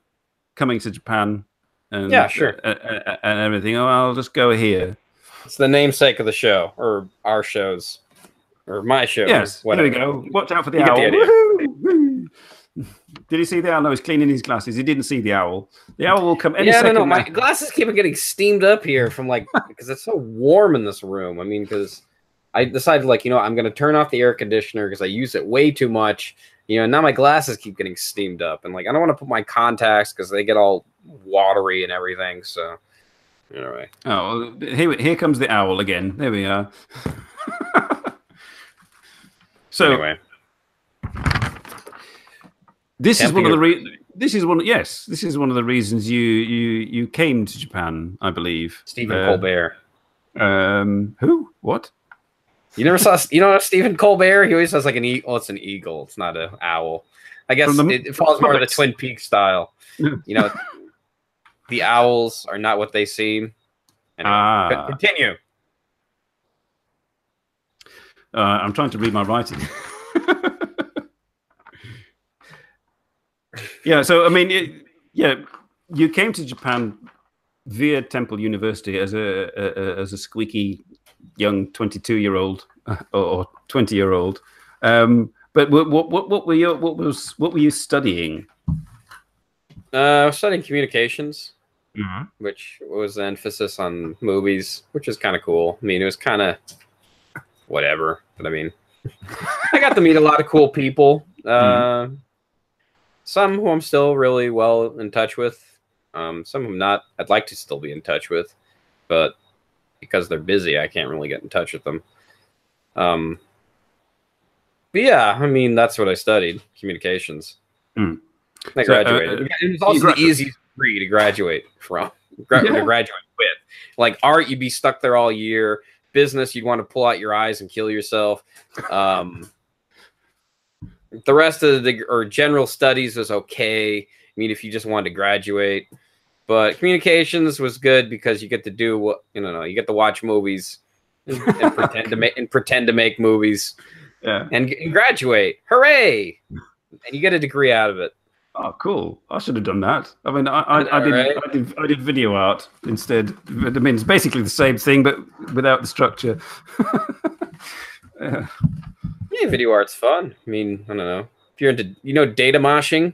coming to Japan. And, Yeah, sure. uh, uh, and everything. Oh, I'll just go here. It's the namesake of the show, or our shows, or my shows. Yes, whatever. there we go. Watch out for the You owl. the idea. Woohoo! Woo! Did he see the owl? No, he's cleaning his glasses. He didn't see the owl. The owl will come any yeah, second. don't know. My glasses keep on getting steamed up here from like because it's so warm in this room. I mean, because I decided like you know I'm gonna turn off the air conditioner because I use it way too much. You know, now my glasses keep getting steamed up, and like I don't want to put my contacts because they get all watery and everything. So anyway, Oh, well, here, here comes the owl again. There we are. so, anyway, This is one of the re- this is one yes this is one of the reasons you you you came to Japan I believe Stephen Uh, Colbert. um who what You never saw you know Stephen Colbert? He always has like an eagle. It's an eagle. It's not an owl. I guess the it, it falls more of the Twin Peaks style. You know, the owls are not what they seem. Anyway, ah continue. uh, I'm trying to read my writing yeah so I mean it, yeah you came to Japan via Temple University as a, a, a as a squeaky young 22 year old or 20 year old um but what, what what what were you what was what were you studying Uh, I was studying communications, which was the emphasis on movies, which is kind of cool. I mean, it was kind of whatever, but I mean, I got to meet a lot of cool people. Uh, Some who I'm still really well in touch with. Um, some I'm not. I'd like to still be in touch with, but because they're busy, I can't really get in touch with them. Um, but yeah, I mean, that's what I studied: communications. Hmm. I So, uh, graduated. uh, it was also the easiest degree to graduate from. Gra- Yeah. To graduate with, like art, you'd be stuck there all year. Business, you'd want to pull out your eyes and kill yourself. Um, the rest of the or general studies was okay. I mean, if you just wanted to graduate, but communications was good because you get to do what you know. You get to watch movies and, and pretend to make and pretend to make movies yeah and, and graduate. Hooray! And you get a degree out of it. Oh, cool! I should have done that. I mean, I, I, I did, Right. I did, I did video art instead. I mean, it's basically the same thing, but without the structure. yeah. Yeah, video art's fun. I mean, I don't know. If you're into, you know, data moshing.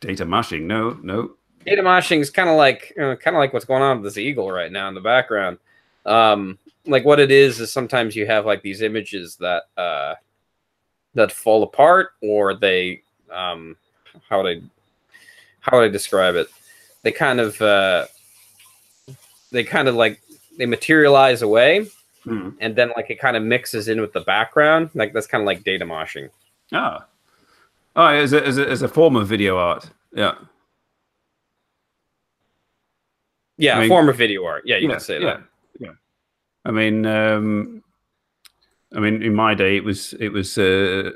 Data mashing? No, no. Data moshing is kind of like, uh, kind of like what's going on with this eagle right now in the background. Um, like what it is is sometimes you have like these images that uh, that fall apart, or they, um, how would I, how would I describe it? They kind of, uh, they kind of like they materialize away, Hmm. and then like it kind of mixes in with the background. Like that's kind of like data moshing. Ah, oh, as a, as a as a form of video art. Yeah. Yeah, I mean- a form of video art. Yeah, you yeah, can say yeah, that. Yeah. I mean, um, I mean, in my day, it was it was uh,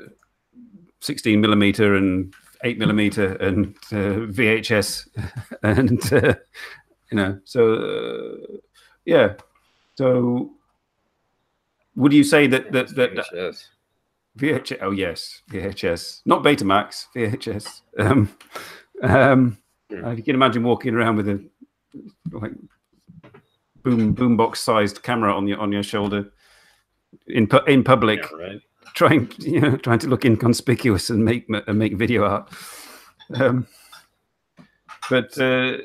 sixteen millimeter and eight millimeter and uh, VHS, and uh, you know, so uh, yeah. So, would you say that that that, that Yes. VHS? Oh yes, VHS, not Betamax, VHS. Um, um, Hmm. if you can imagine walking around with a like boom boombox sized camera on your on your shoulder in pu- in public, Yeah, right. trying you know trying to look inconspicuous and make and make video art. Um, but uh,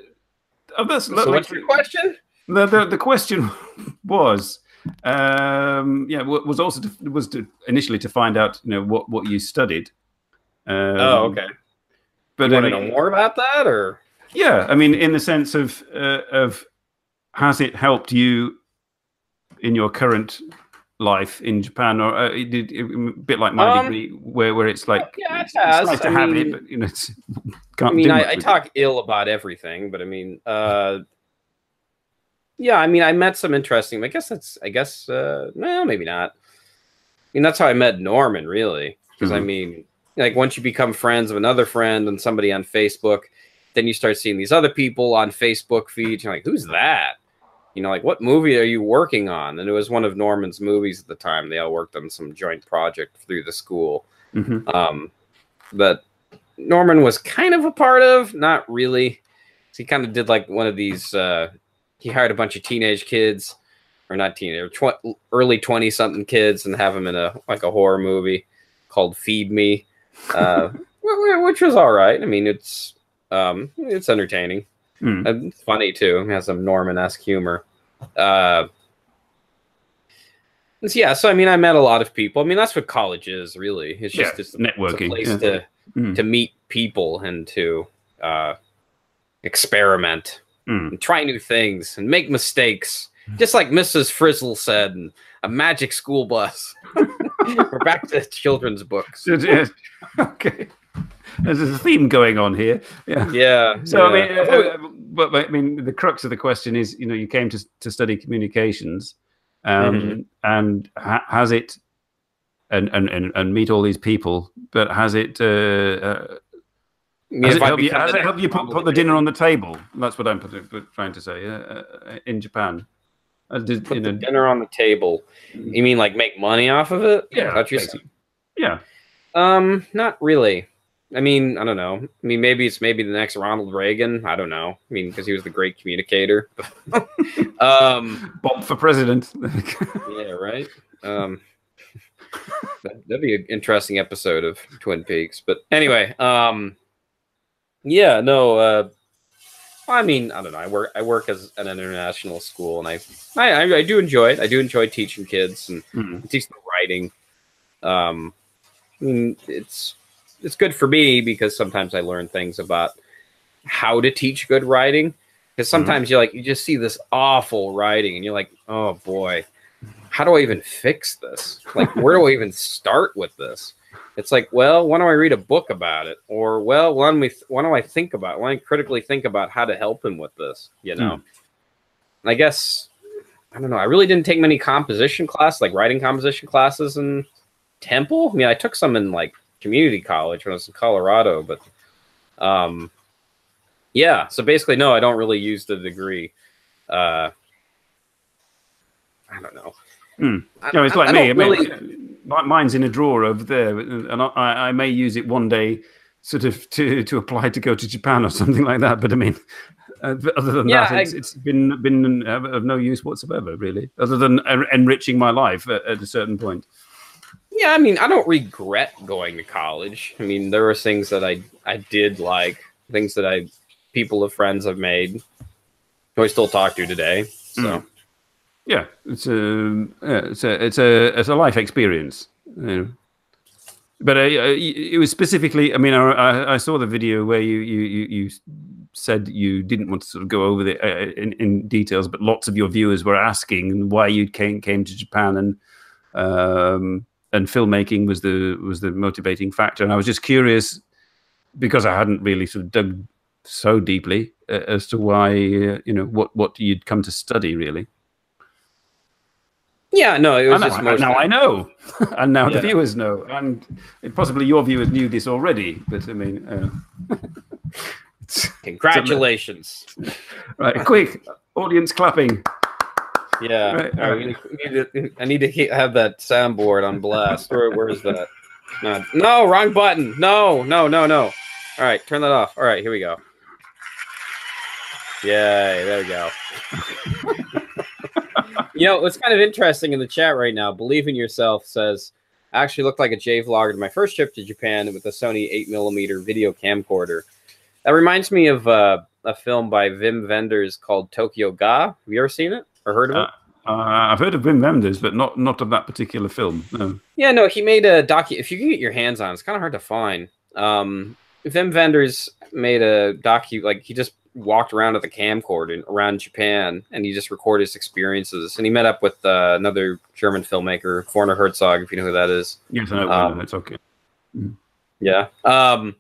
oh, that's So what's your question? the, the the question was, um, yeah, was also to, was to initially to find out, you know, what what you studied. Um, oh, okay. But you I want to know more about that, or yeah, I mean, in the sense of uh, of has it helped you in your current life in Japan, or uh, it did a bit like my Um, degree, where where it's like yeah, it it's, has. it's nice to I have mean- it, but you know, it's, I can't mean, I, I with it. talk ill about everything, but I mean, uh, yeah, I mean, I met some interesting. I guess that's. I guess, uh, no, maybe not. I mean, that's how I met Norman, really, because I Mhm. mean, like once you become friends of another friend and somebody on Facebook, then you start seeing these other people on Facebook feeds. You're like, who's that? You know, like what movie are you working on? And it was one of Norman's movies at the time. They all worked on some joint project through the school Mhm. um, that Norman was kind of a part of, not really. He kind of did like one of these. Uh, he hired a bunch of teenage kids, or not teenage, tw- early twenty something kids, and have them in a like a horror movie called Feed Me, uh, wh- wh- which was all right. I mean, it's um, it's entertaining. Mm. And funny too. It has some Norman-esque humor. Uh, yeah, so I mean, I met a lot of people. I mean, that's what college is, really. It's just Yeah, it's, a- networking, It's place yeah. to Mm. to meet people and to uh, experiment Mm. and try new things and make mistakes, just like Mrs. Frizzle said, in a magic school bus. We're back to children's books. Okay. there's a theme going on here. Yeah. Yeah. So yeah. I mean, uh, uh, but, but I mean, the crux of the question is, you know, you came to to study communications, um, Mhm. and ha- has it, and, and and and meet all these people, but has it? Uh, uh, I mean, has if it I helped you, become it helped you put, put the dinner on the table? That's what I'm put, put- trying to say. Uh, uh, in Japan, uh, did, Put you the know, dinner on the table. You mean like make money off of it? Yeah, Is that what you're basically. saying? yeah. Um, not really. I mean, I don't know. I mean, maybe it's maybe the next Ronald Reagan. I don't know. I mean, because he was the great communicator. um, Bob for president. yeah, right. Um, that, that'd be an interesting episode of Twin Peaks. But anyway, um, yeah, no. Uh, I mean, I don't know. I work. I work as an international school, and I, I, I, do enjoy it. I do enjoy teaching kids and Mhm. teach them writing. Um, I mean, it's it's good for me because sometimes I learn things about how to teach good writing. Because sometimes you're like, you just see this awful writing, and you're like, oh boy, how do I even fix this? Like, where do I even start with this? It's like, well, why don't I read a book about it? Or, well, why don't, we why don't I think about, it? why don't I critically think about how to help him with this? You know? And I guess, I don't know. I really didn't take many composition classes, like writing composition classes in Temple. I mean, I took some in like community college when I was in Colorado, but um, yeah. So basically, no, I don't really use the degree. Uh, I don't know. I- No, it's like me. I mean, mine's in a drawer over there, and I, I may use it one day, sort of to to apply to go to Japan or something like that. But I mean, uh, other than Yeah, that, I- it's, it's been been of of no use whatsoever, really. Other than enriching my life at, at a certain point. Yeah, I mean, I don't regret going to college. I mean, there were things that I I did like, things that I people of friends have made, who I still talk to today. So Mm. Yeah, it's a yeah, it's a it's a it's a life experience. You know. But uh, uh, it was specifically. I mean, I, I- I saw the video where you you you, you said you didn't want to sort of go over the uh, in, in details, but lots of your viewers were asking why you came came to Japan and um, and filmmaking was the was the motivating factor. And I was just curious because I hadn't really sort of dug so deeply uh, as to why uh, you know what what you'd come to study really. Yeah, no, it was know, just I- now I know, and now the viewers know, and possibly your viewers knew this already. But I mean, uh, Congratulations. right, quick audience clapping. Yeah. Right, All right, we need, to, I need to have that soundboard on blast. Where, where is that? No, no, wrong button. No, no, no, no. All right, turn that off. All right, here we go. Yay, there we go. You know, what's kind of interesting in the chat right now, Believe in Yourself says, I actually looked like a J vlogger my first trip to Japan with a Sony 8 millimeter video camcorder. That reminds me of uh, a film by Wim Wenders called Tokyo Ga. Have you ever seen it or heard of it? Uh, I've heard of Wim Wenders, but not not of that particular film. No. Yeah, no, he made a docu. If you can get your hands on, it, it's kind of hard to find. Um, Wim Wenders made a docu. Like he just walked around with a camcorder in- around Japan, and he just recorded his experiences. And he met up with uh, another German filmmaker, Werner Herzog, if you know who that is. Yes, I know. Um, it's okay. Yeah. Um,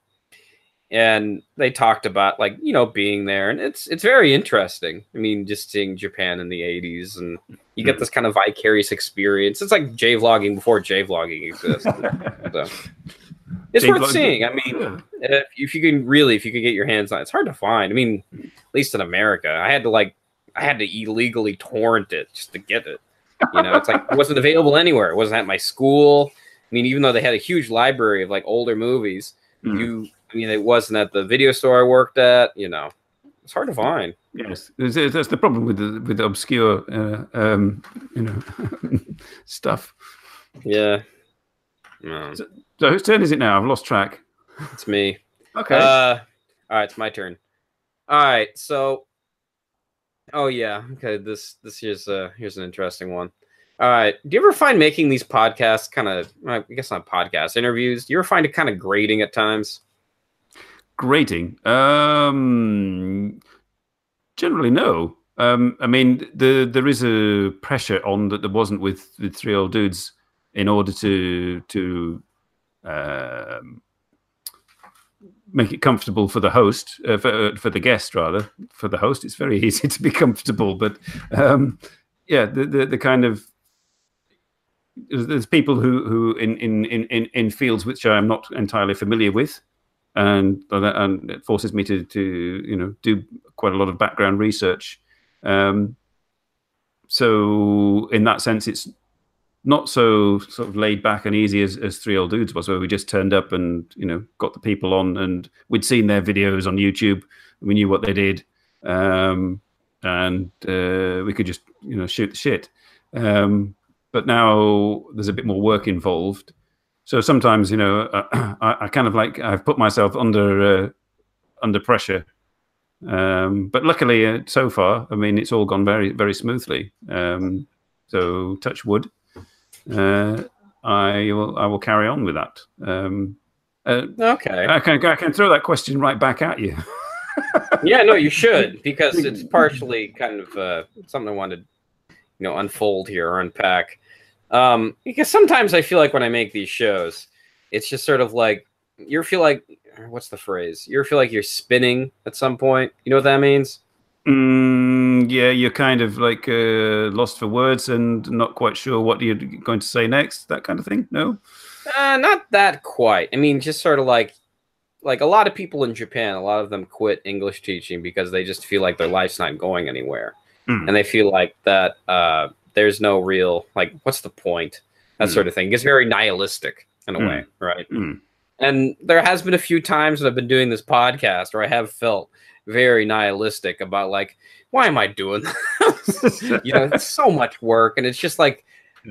and they talked about like you know being there, and it's it's very interesting. I mean, just seeing Japan in the '80s, and you get this kind of vicarious experience. It's like J vlogging before J vlogging existed. So it's worth seeing. I mean, if, if you can really, if you can get your hands on, it, it's hard to find. I mean, at least in America, I had to like, I had to illegally torrent it just to get it. You know, it's like it wasn't available anywhere. It wasn't at my school. I mean, even though they had a huge library of like older movies, Mm. you, I mean, it wasn't at the video store I worked at. You know, it's hard to find. Yes, that's the problem with the with the obscure, uh, um, you know, stuff. Yeah, no, So whose turn is it now? I've lost track. it's me. Okay. Uh, all right, it's my turn. All right, so, oh yeah, okay. This this here's uh here's an interesting one. All right, do you ever find making these podcasts kind of I guess not podcasts interviews? Do you ever find it kind of grating at times? Grating. Um, generally, no. Um, I mean, the, there is a pressure on that there wasn't with the three old dudes in order to to um, make it comfortable for the host, uh, for uh, for the guest rather. For the host, it's very easy to be comfortable, but um, yeah, the, the the kind of there's people who who in in in in fields which I'm not entirely familiar with, and and it forces me to to you know do quite a lot of background research. Um, so in that sense, it's not so sort of laid back and easy as, as three old dudes was, where we just turned up and you know got the people on, and we'd seen their videos on YouTube, we knew what they did, um, and uh, we could just you know shoot the shit. Um, but now there's a bit more work involved. So sometimes, you know, I, I kind of like I've put myself under uh, under pressure. Um, but luckily, uh, so far, I mean, it's all gone very very smoothly. Um, so touch wood. Uh, I will I will carry on with that. Um, uh, okay, I can I can throw that question right back at you. yeah, no, you should because it's partially kind of uh, something I wanted, you know, unfold here or unpack. Um, because sometimes I feel like when I make these shows, it's just sort of like you feel like what's the phrase? You feel like you're spinning at some point. You know what that means? Mm, yeah, you're kind of like uh, lost for words and not quite sure what you're going to say next. That kind of thing. No, uh, not that quite. I mean, just sort of like like a lot of people in Japan. A lot of them quit English teaching because they just feel like their life's not going anywhere, mm. and they feel like that. Uh, there's no real like what's the point that mm. sort of thing it's very nihilistic in a mm. way right mm. and there has been a few times that i've been doing this podcast where i have felt very nihilistic about like why am i doing this? You know it's so much work and it's just like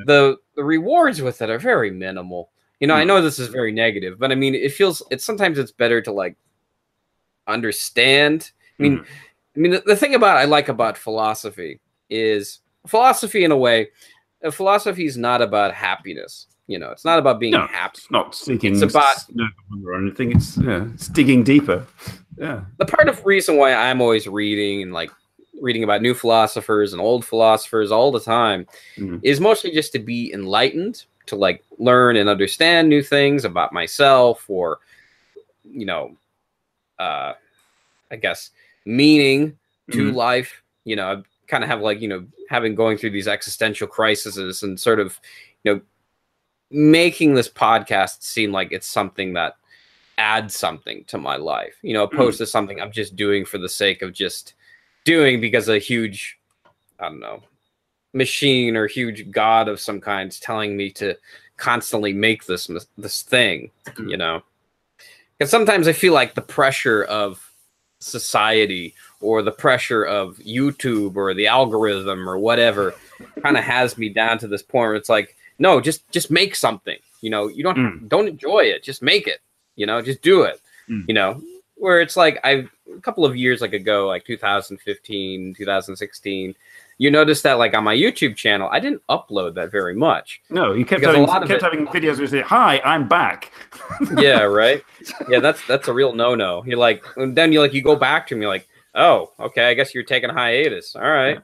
the the rewards with it are very minimal. You know i hmm. know this is very negative but i mean it feels it's sometimes it's better to like understand. I mean hmm. i mean the, the thing about i like about philosophy is philosophy in a way philosophy is not about happiness you know it's not about being no, happy. it's not seeking it's about or anything it's yeah it's digging deeper yeah the part of reason why i'm always reading and like reading about new philosophers and old philosophers all the time mm-hmm. is mostly just to be enlightened to like learn and understand new things about myself or you know uh i guess meaning to mm-hmm. life you know I kind of have like you know having going through these existential crises and sort of you know making this podcast seem like it's something that adds something to my life you know opposed mm. to something i'm just doing for the sake of just doing because a huge i don't know machine or huge god of some kind is telling me to constantly make this this thing mm. you know because sometimes i feel like the pressure of society or the pressure of YouTube or the algorithm or whatever kind of has me down to this point where it's like, no, just just make something. You know, you don't mm. don't enjoy it, just make it. You know, just do it. Mm. You know, where it's like I a couple of years like ago, like 2015, 2016, you notice that like on my YouTube channel, I didn't upload that very much. No, you kept having, kept it, having videos where you say, "Hi, I'm back." yeah, right. Yeah, that's that's a real no no. You're like, and then you like you go back to me like, oh, okay, I guess you're taking a hiatus. All right.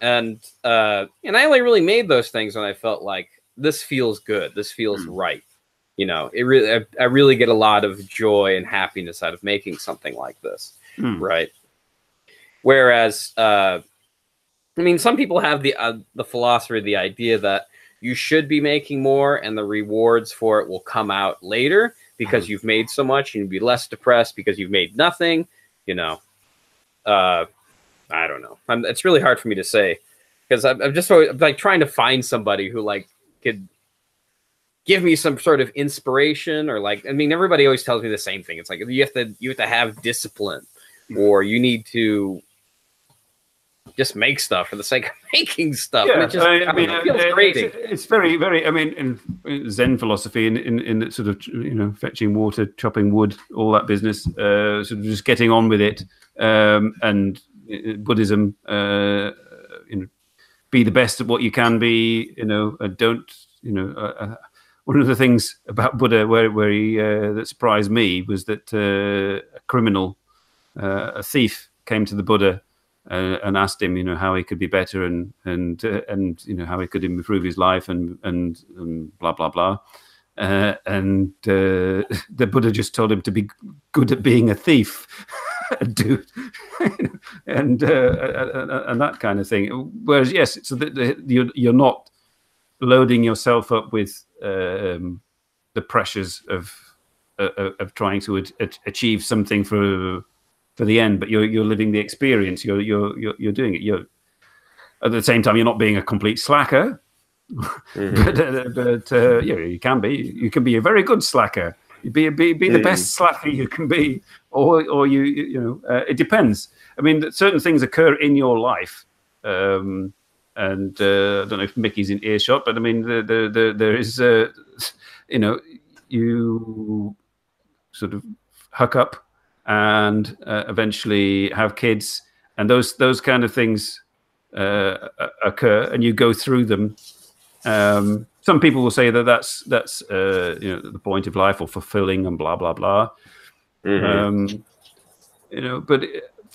And uh, and I only really made those things when I felt like this feels good. This feels mm. right. You know, it really I, I, really get a lot of joy and happiness out of making something like this. Mm. Right. Whereas uh, I mean, some people have the uh, the philosophy, the idea that you should be making more, and the rewards for it will come out later because mm-hmm. you've made so much, and you'd be less depressed because you've made nothing. You know, uh, I don't know. I'm, it's really hard for me to say because I'm, I'm just sort of, like trying to find somebody who like could give me some sort of inspiration or like I mean everybody always tells me the same thing. It's like you have to you have to have discipline or you need to just make stuff for the sake of making stuff. Yeah, just, I, I mean, it feels uh, great. It's, it's, very, very. I mean, in Zen philosophy, in, in in sort of you know fetching water, chopping wood, all that business, uh, sort of just getting on with it, um, and uh, Buddhism, uh, you know, be the best at what you can be. You know, uh, don't you know. Uh, one of the things about Buddha, where where he that surprised me, was that a criminal, a thief, came to the Buddha uh, and asked him, you know, how he could be better and and uh, and you know how he could improve his life and and, and blah blah blah. uh, and uh, the Buddha just told him to be good at being a thief, dude, and uh, and that kind of thing. Whereas, yes, so you're you're not loading yourself up with um, the pressures of uh, of trying to achieve something for for the end, but you're you're living the experience. You're you're you're, you're doing it. You're at the same time, you're not being a complete slacker Mm-hmm. but uh, but uh, yeah, you can be. You can be a very good slacker. Be be be the mm. best slacker you can be, or or you you know uh, it depends. I mean, certain things occur in your life, um, and uh, I don't know if Mickey's in earshot, but I mean, the, the, the, there is uh, you know you sort of hook up and uh, eventually have kids, and those those kind of things occur, and you go through them um, some people will say that that's that's uh, you know the point of life or fulfilling and blah blah blah. Mm-hmm. Um, you know, but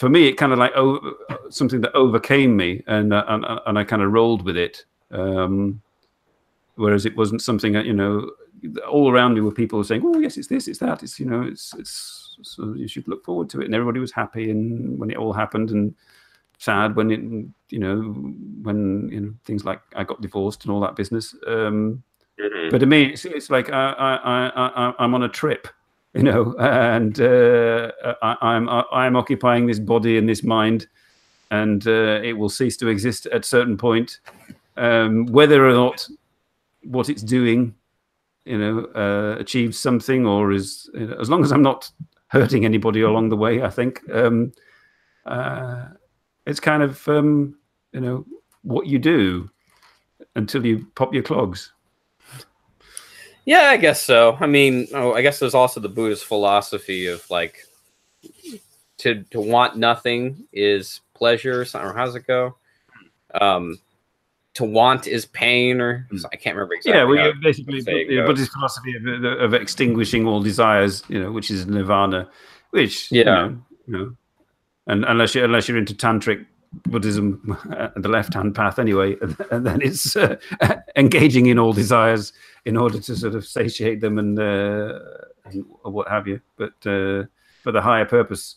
for me, it kind of like oh, something that overcame me, and uh, and, and I kind of rolled with it. Um, whereas it wasn't something that you know all around me were people saying, "Oh yes, it's this, it's that, it's you know, it's it's so you should look forward to it," and everybody was happy, and when it all happened, and sad when it, you know, when you know things like I got divorced and all that business. Um, mm-hmm. But to me, it's, it's like I, I, I, I'm on a trip, you know, and uh, I, I'm I'm occupying this body and this mind, and uh, it will cease to exist at a certain point, um, whether or not what it's doing, you know, uh, achieves something or is you know, as long as I'm not hurting anybody along the way. I think. Um, uh, it's kind of um, you know what you do until you pop your clogs. Yeah, I guess so. I mean, oh, I guess there's also the Buddhist philosophy of like to to want nothing is pleasure, or how's it go? Um, to want is pain, or hmm. I can't remember exactly. Yeah, well, basically, the Buddhist philosophy of, of, extinguishing all desires, you know, which is nirvana, which yeah, you know, you know and unless you unless you're into tantric Buddhism, uh, the left-hand path anyway, and then it's uh, engaging in all desires in order to sort of satiate them and, uh, and what have you. But uh, for the higher purpose,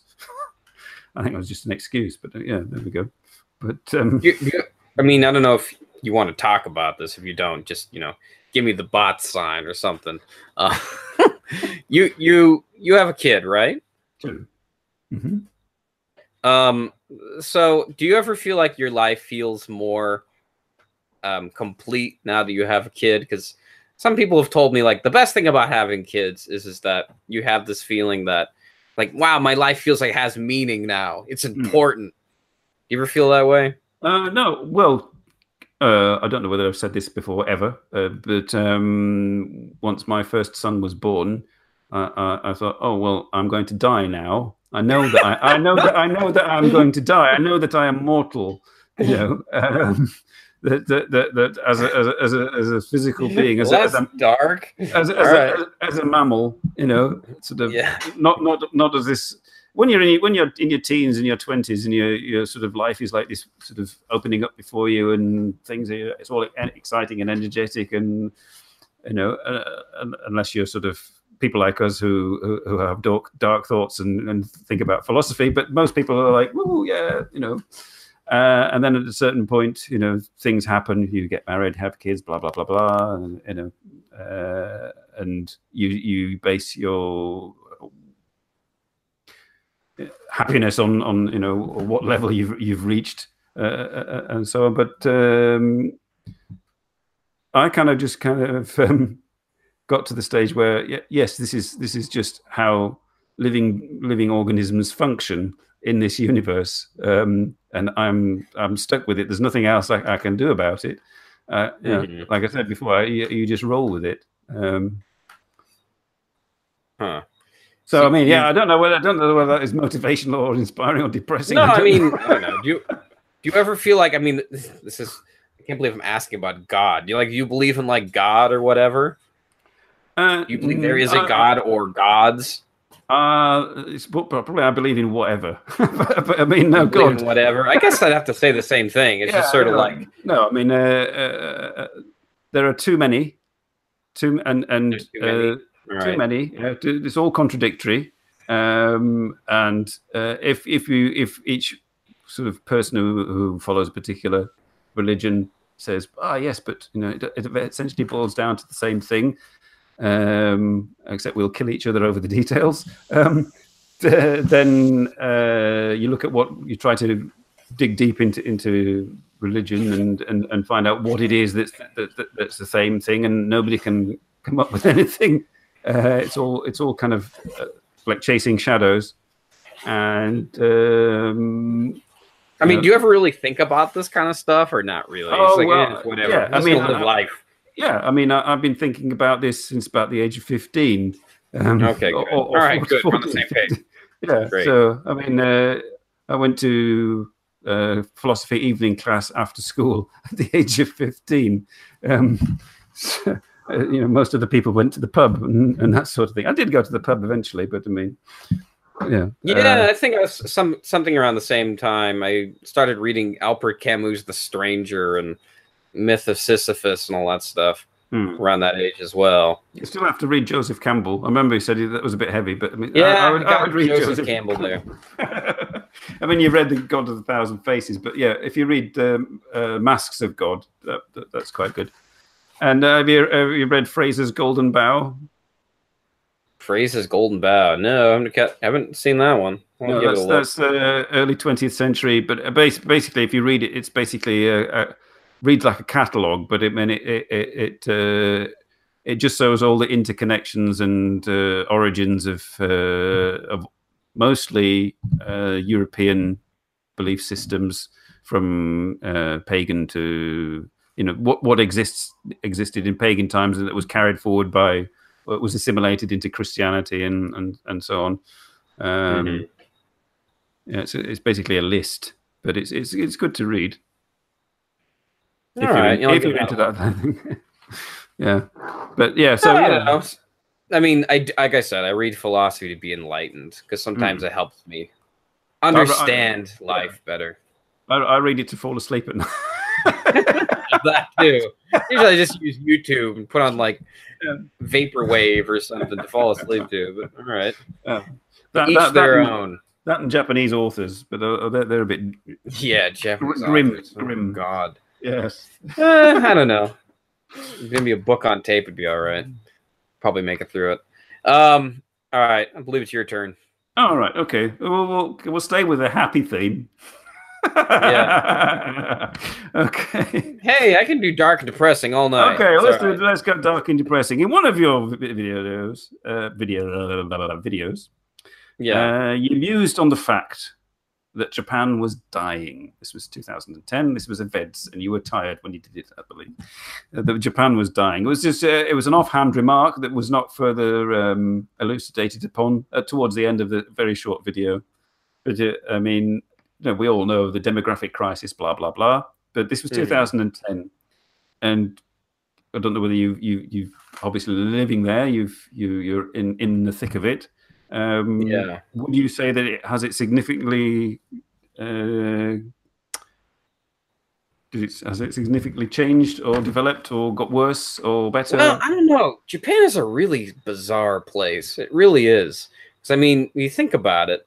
I think it was just an excuse. But uh, yeah, there we go. But um, you, you, I mean, I don't know if you want to talk about this. If you don't, just you know, give me the bot sign or something. Uh, you you you have a kid, right? 2 mm-hmm. Um, so do you ever feel like your life feels more um, complete now that you have a kid? Because some people have told me like the best thing about having kids is is that you have this feeling that like wow, my life feels like it has meaning now. It's hmm. important. Mm. Do you ever feel that way? Uh, no. Well, uh, I don't know whether I've said this before ever, uh, but um, once my first son was born, uh, I thought, oh well, I'm going to die now, I know that I, I know that I know that I'm going to die. I know that I am mortal. You know, um, that, that, that, that as a, as a, as a, as a physical being, as, a, as a dark, as, as, right. a, as, a mammal, you know, sort of yeah. not not not as this. When you're in when you're in your teens and your twenties and your your sort of life is like this sort of opening up before you and things are it's all exciting and energetic and you know uh, unless you're sort of people like us who who, have dark dark thoughts and, and think about philosophy, but most people are like, oh yeah, you know. Uh, and then at a certain point, you know, things happen. You get married, have kids, blah blah blah blah, and you know, uh, and you you base your happiness on on you know what level you've you've reached uh, uh, uh and so on. But um, I kind of just kind of um, got to the stage where yes, this is this is just how living living organisms function in this universe, um, and I'm I'm stuck with it. There's nothing else I, I can do about it. Uh, mm-hmm. like I said before, you, you just roll with it. Um, huh. So, I mean, yeah, I don't know whether I don't know whether that is motivational or inspiring or depressing. No, I, I mean, I don't know. Do you do you ever feel like I mean, this is I can't believe I'm asking about God. Do you like do you believe in like God or whatever? Uh, you believe there is a uh, god or gods? Uh, it's probably I believe in whatever. but, but, I mean, no God, whatever. I guess I'd have to say the same thing. It's yeah, just sort of like no. I mean, uh, uh, uh, there are too many, too and and There's too many. uh, All too right. many. Yeah, t- it's all contradictory. Um, and uh, if if you if each sort of person who, who follows a particular religion says, "Ah, yes, but you know, it, it essentially boils down to the same thing, um, except we'll kill each other over the details." Um, then uh, you look at what you try to dig deep into into religion and and, and find out what it is that's that, that, that's the same thing, and nobody can come up with anything. Uh, it's all it's all kind of uh, like chasing shadows, and um, I mean, do you ever really think about this kind of stuff or not really? Oh, it's like, well, eh, whatever. yeah, I mean, live life. Yeah, I mean, I, I've been thinking about this since about the age of fifteen. Um, Okay, good. All right, good. We're on the same page. Yeah, Great. so I mean, uh, I went to uh, philosophy evening class after school at the age of fifteen. Um, so, uh, you know, most of the people went to the pub and, and that sort of thing. I did go to the pub eventually, but I mean, yeah, Yeah, uh, I think I was some something around the same time. I started reading Albert Camus' The Stranger and Myth of Sisyphus and all that stuff hmm. around that age as well. You still have to read Joseph Campbell. I remember he said that was a bit heavy, but I mean, Yeah, I, I would, I would read Joseph Joseph, Campbell there. I mean, you read the God of the Thousand Faces, but yeah, if you read um, uh, Masks of God, that, that, that's quite good. And uh, have, you, have you read Frazer's Golden Bough? Frazer's Golden Bough. No, I haven't, haven't seen that one. No, a that's that's uh, early 20th century, but uh, basically, if you read it, it's basically uh, uh, reads like a catalog, but it mean it it it, it, uh, it just shows all the interconnections and uh, origins of uh, of mostly uh, European belief systems from uh, pagan to you know what what exists existed in pagan times and that was carried forward by what was assimilated into Christianity and and and so on. Um, Mhm. yeah, it's, it's basically a list, but it's it's it's good to read All you're, right, in- you know, I'll if you're into that thing. yeah, but yeah, so I yeah, know. I mean, I like I said, I read philosophy to be enlightened because sometimes Hmm. it helps me understand life better. I, I read it to fall asleep at night. that too. Usually, I just use YouTube and put on like Yeah. vaporwave or something to fall asleep to. But all right, that, each that, their that, own. that and Japanese authors, but uh, they're, they're a bit Yeah, Japanese Grim- authors. Oh, grim. God, yes. Eh, I don't know. Maybe a book on tape would be all right. Probably make it through it. Um. All right, I believe it's your turn. All right, okay. We'll, we'll, we'll stay with a happy theme. Yeah. okay. Hey, I can do dark and depressing all night. Okay, let's do, let's go dark and depressing. In one of your videos, uh, video videos, Yeah. uh, you mused on the fact that Japan was dying. This was 2010. This was events, and you were tired when you did it, I believe. Uh, that Japan was dying. It was just uh, it was an offhand remark that was not further um, elucidated upon uh, towards the end of the very short video. But uh, I mean, you know, we all know the demographic crisis, blah blah blah. But this was Mhm. 2010, and I don't know whether you you you've obviously living there. You've you you're in in the thick of it. Um, Yeah. Would you say that it has it significantly? Uh, it, has it significantly changed or developed or got worse or better? Well, I don't know. Japan is a really bizarre place. It really is. 'Cause, I mean, you think about it,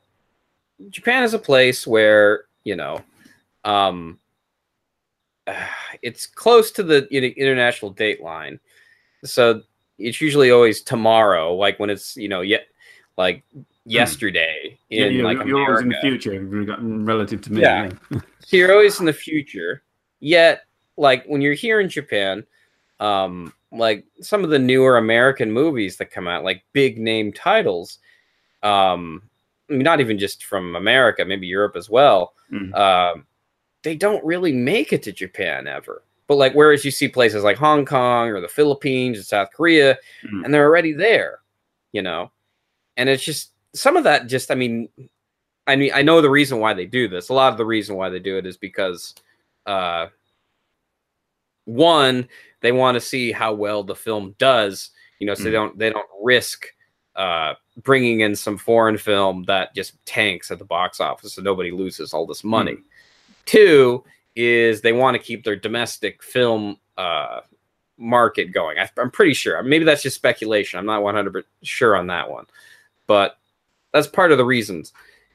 Japan is a place where you know, um, it's close to the international date line, so it's usually always tomorrow, like when it's you know yet like yesterday Yeah, in you're, like you're always in the future relative to me. Yeah. So you're always in the future. Yet, like when you're here in Japan, um, like some of the newer American movies that come out, like big name titles, um, I mean, not even just from America, maybe Europe as well. Mm. Um, they don't really make it to Japan ever. But like, whereas you see places like Hong Kong or the Philippines or South Korea, Mm. and they're already there, you know, and it's just some of that. Just, I mean, I mean, I know the reason why they do this. A lot of the reason why they do it is because, uh, one, they want to see how well the film does, you know, so they Mm. don't they don't risk uh, bringing in some foreign film that just tanks at the box office, so nobody loses all this money. Two is they want to keep their domestic film uh, market going. I, I'm pretty sure. Maybe that's just speculation. I'm not 100 sure on that one, but that's part of the reasons.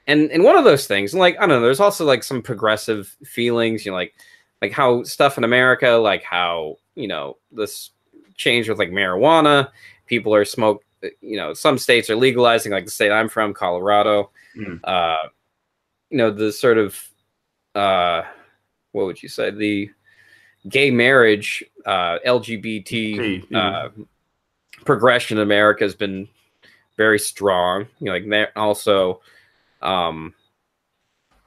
And and one of those things, like I don't know, there's also like some progressive feelings, you know, like like how stuff in America, like how you know this change with like marijuana, people are smoke. You know, some states are legalizing, like the state I'm from, Colorado. Mm. Uh, you know, the sort of uh, what would you say the gay marriage, uh, LGBT uh, progression in America has been very strong. You know, like there also um,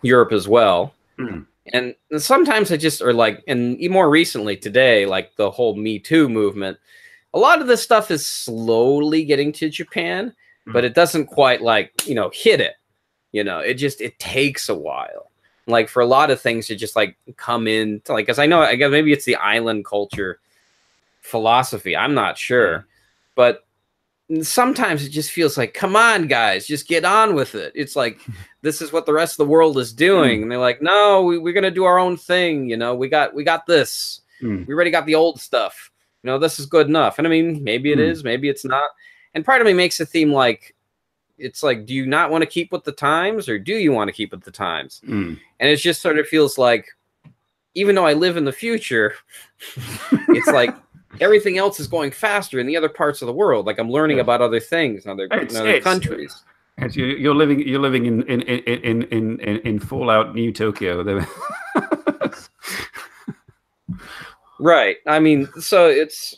Europe as well. Mm. And sometimes I just are like, and more recently today, like the whole Me Too movement. A lot of this stuff is slowly getting to Japan, but it doesn't quite like you know hit it. You know, it just it takes a while. Like for a lot of things to just like come in, to, like because I know I guess maybe it's the island culture philosophy. I'm not sure, but sometimes it just feels like, come on, guys, just get on with it. It's like this is what the rest of the world is doing, and they're like, no, we, we're gonna do our own thing. You know, we got we got this. Mm. We already got the old stuff. You know, this is good enough. And I mean, maybe it Hmm. is, maybe it's not. And part of me makes it theme like it's like, do you not want to keep with the times, or do you want to keep with the times? Mm. And it just sort of feels like, even though I live in the future, it's like everything else is going faster in the other parts of the world. Like I'm learning Yeah. about other things in other, It's- in other it's- countries. And you, you're living. You're living in in in in in, in Fallout New Tokyo. Right. I mean, so it's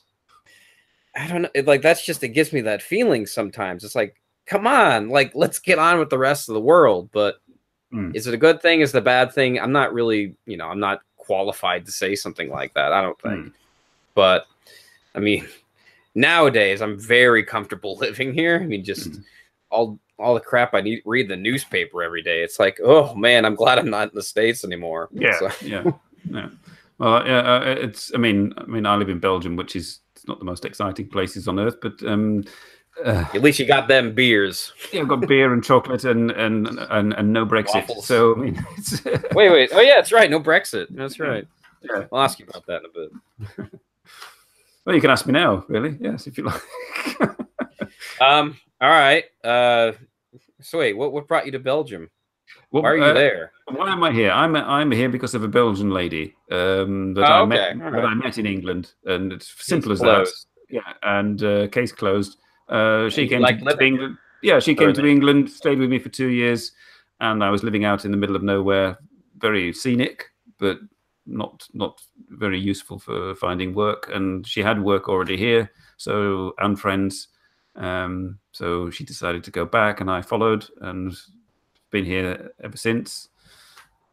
I don't know. It, like that's just it gives me that feeling sometimes. It's like, come on, like let's get on with the rest of the world. But Mm. is it a good thing? Is it a bad thing? I'm not really, you know, I'm not qualified to say something like that. I don't think. But I mean, nowadays I'm very comfortable living here. I mean, just Mhm. all all the crap I need read the newspaper every day. It's like, oh man, I'm glad I'm not in the states anymore. Yeah, So- yeah, yeah. Well, yeah, uh, it's. I mean, I mean, I live in Belgium, which is it's not the most exciting places on earth, but um, uh, at least you got them beers. yeah, I've got beer and chocolate and and and, and no Brexit. Waffles. So I mean, it's, Wait, wait. Oh yeah, that's right. No Brexit. That's right. Yeah. I'll ask you about that in a bit. Well, you can ask me now, really. Yes, if you like. Um. All right. Uh. So wait, what what brought you to Belgium? Well, Why are you uh, there? Why am I here? I'm I'm here because of a Belgian lady um, that Oh, I met okay. That. I met in England, and it's simple as It's that. Yeah, and uh, case closed. Uh, she came like to, living to England. Yeah, she came to England, stayed with me for two years, and I was living out in the middle of nowhere, very scenic, but not not very useful for finding work. And she had work already here, so and friends. Um, so she decided to go back, and I followed, and been here ever since.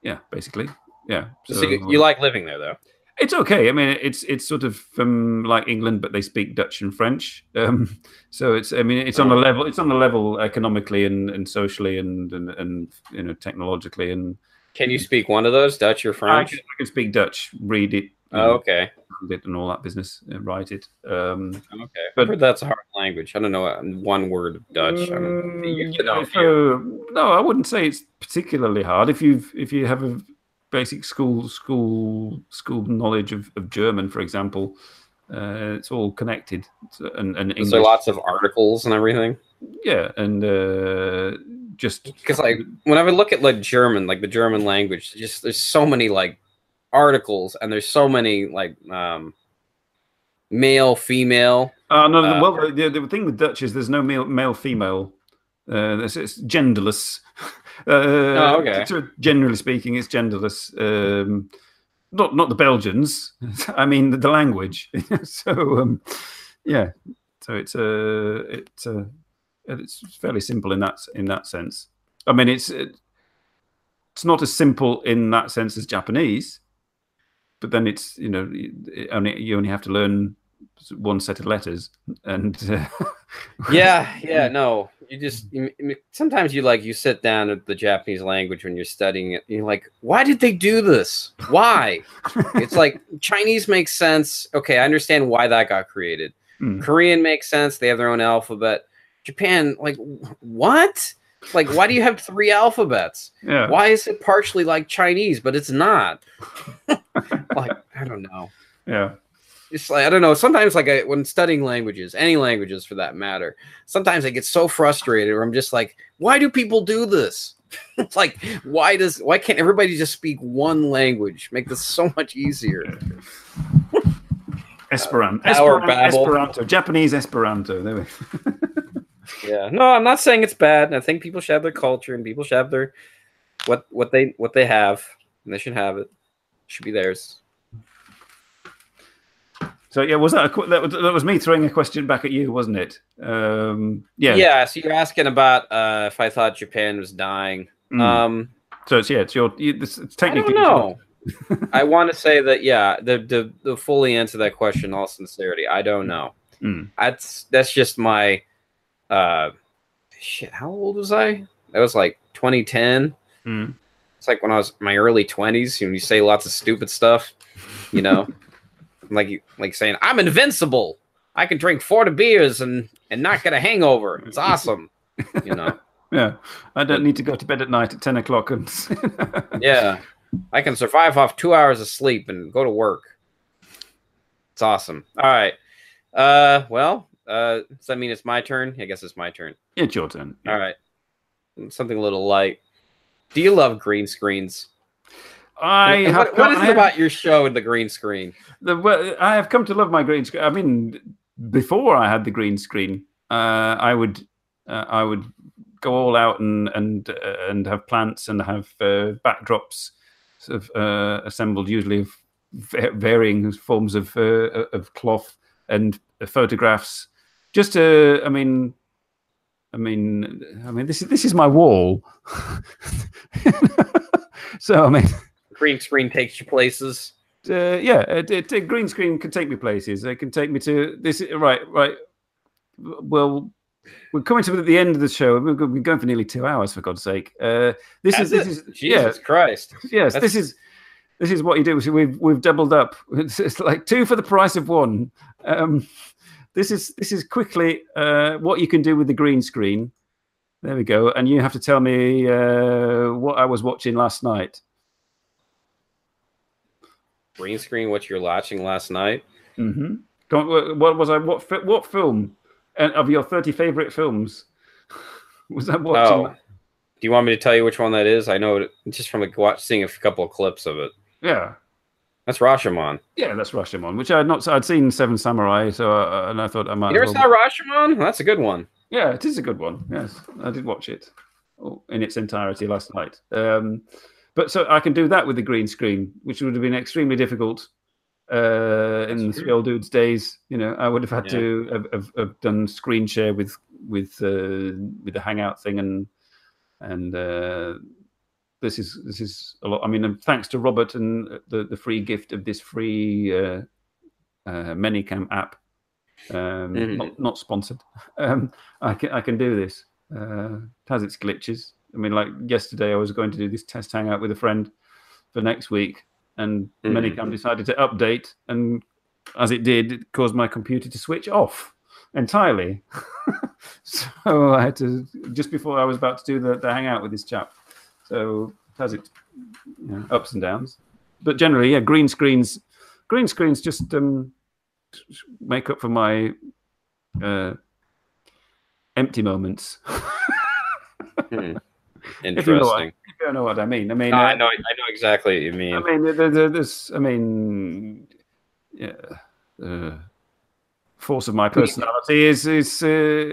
Yeah, basically. Yeah. So you, you like living there though? It's okay. I mean, it's it's sort of um, like England, but they speak Dutch and French. Um, so it's I mean, it's on a level. It's on a level economically and, and socially and, and and you know technologically. And Can you speak one of those, Dutch or I French? can, I can speak Dutch, read it, Oh, okay. and all that business, uh, write it. Um, Okay. But- that's a hard language. I don't know uh, one word of Dutch. I don't, you, you know, if, uh, no, I wouldn't say it's particularly hard. If you if you have a basic school school school knowledge of, of German, for example, uh, it's all connected. And and is there lots of articles and everything? Yeah, and uh, just Because like whenever I look at like German, like the German language, just there's so many like articles and there's so many like um male, female. Uh, no, Uh, well, the, the thing with Dutch is there's no male, male female. Uh, it's, it's genderless. Uh, Oh, okay. generally speaking, it's genderless. Um, not not the Belgians. I mean the, the language. so um, yeah, so it's uh, it's uh, it's fairly simple in that in that sense. I mean it's it's not as simple in that sense as Japanese, but then it's you know it only you only have to learn one set of letters and uh, Yeah, yeah, no. You just you, sometimes you like you sit down at the Japanese language when you're studying it. You're like, why did they do this? Why? it's like Chinese makes sense. Okay, I understand why that got created. Hmm. Korean makes sense. They have their own alphabet. Japan, like, what? Like, why do you have three alphabets? yeah Why is it partially like Chinese, but it's not? like, I don't know. yeah It's like I don't know. Sometimes, like I, when studying languages, any languages for that matter, sometimes I get so frustrated, or I'm just like, why do people do this? it's like, why does why can't everybody just speak one language? Make this so much easier. Esperanto, Esperanto. Esperanto, Japanese Esperanto. There we. Yeah. No, I'm not saying it's bad. I think people should have their culture and people should have their what what they what they have, and they should have it. should be theirs. So yeah, was that a, that, was, that was me throwing a question back at you, wasn't it? Um, yeah. Yeah. So you're asking about uh, if I thought Japan was dying. Mm. Um, so it's yeah, it's your. You, this, it's I don't technically know. I want to say that yeah, the the the fully answer that question, all sincerity, I don't know. Mm. That's that's just my uh shit. How old was I? That was like 2010. Mm. It's like when I was my early 20s. When you say lots of stupid stuff, you know, like like saying I'm invincible. I can drink 40 beers and and not get a hangover. It's awesome. You know. Yeah, I don't need to go to bed at night at ten o'clock and. Yeah. I can survive off two hours of sleep and go to work. It's awesome. All right. Uh well, uh does that mean it's my turn? I guess it's my turn. it's your turn. All right. Something a little light. Do you love green screens? I And have. what, what is I it have- about your show and the green screen? the, well, I have come to love my green screen. I mean, before I had the green screen, uh, I would uh, I would go all out and and uh, and have plants and have uh, backdrops sort of uh, assembled, usually of varying forms of uh, of cloth and photographs. Just to, I mean. I mean, I mean, this is this is my wall. so I mean, Green screen takes you places. uh, yeah, it, it, a green screen can take me places. It can take me to this. Right, right. Well, we're coming to the end of the show. We've been going for nearly two hours, for God's sake. Uh, this Has is this it? is Jesus Christ. yes. That's- This is this is what you do. So we've we've doubled up. It's, it's like two for the price of one. Um, this is this is quickly uh, what you can do with the green screen. There we go. And you have to tell me uh, what I was watching last night. Green screen, what you're watching last night. Mm-hmm. What was I? What what film and of your thirty favorite films was I watching? Oh. Do you want me to tell you which one that is? I know it just from like watch, seeing a couple of clips of it. Yeah, That's Rashomon. yeah, that's Rashomon, which I'd not. I'd seen Seven Samurai, so uh, and I thought I might. You as never well- saw Rashomon? That's a good one. Yeah, it is a good one. Yes, I did watch it oh, in its entirety last night. Um, but so I can do that with the green screen, which would have been extremely difficult uh, in the three old dudes days. You know, I would have had Yeah. to have, have, have done screen share with with uh, with the Hangout thing, and and uh, this is this is a lot. I mean, thanks to Robert and the the free gift of this free uh, uh, Manycam app. Um, Mhm. not, not sponsored. Um, I can I can do this. Uh, it has its glitches. I mean, like yesterday, I was going to do this test hangout with a friend for next week, and Mhm. Manycam decided to update, and as it did, it caused my computer to switch off entirely. so I had to just before I was about to do the, the hangout with this chap. So it has its you know, ups and downs, but generally, yeah, green screens. Green screens just um, make up for my uh, empty moments. Hmm. If you know what- Interesting. If you don't know what I mean. I mean, No, uh, I know. I know exactly what you mean. I mean, there, there, there's, I mean, yeah, the force of my personality is is uh,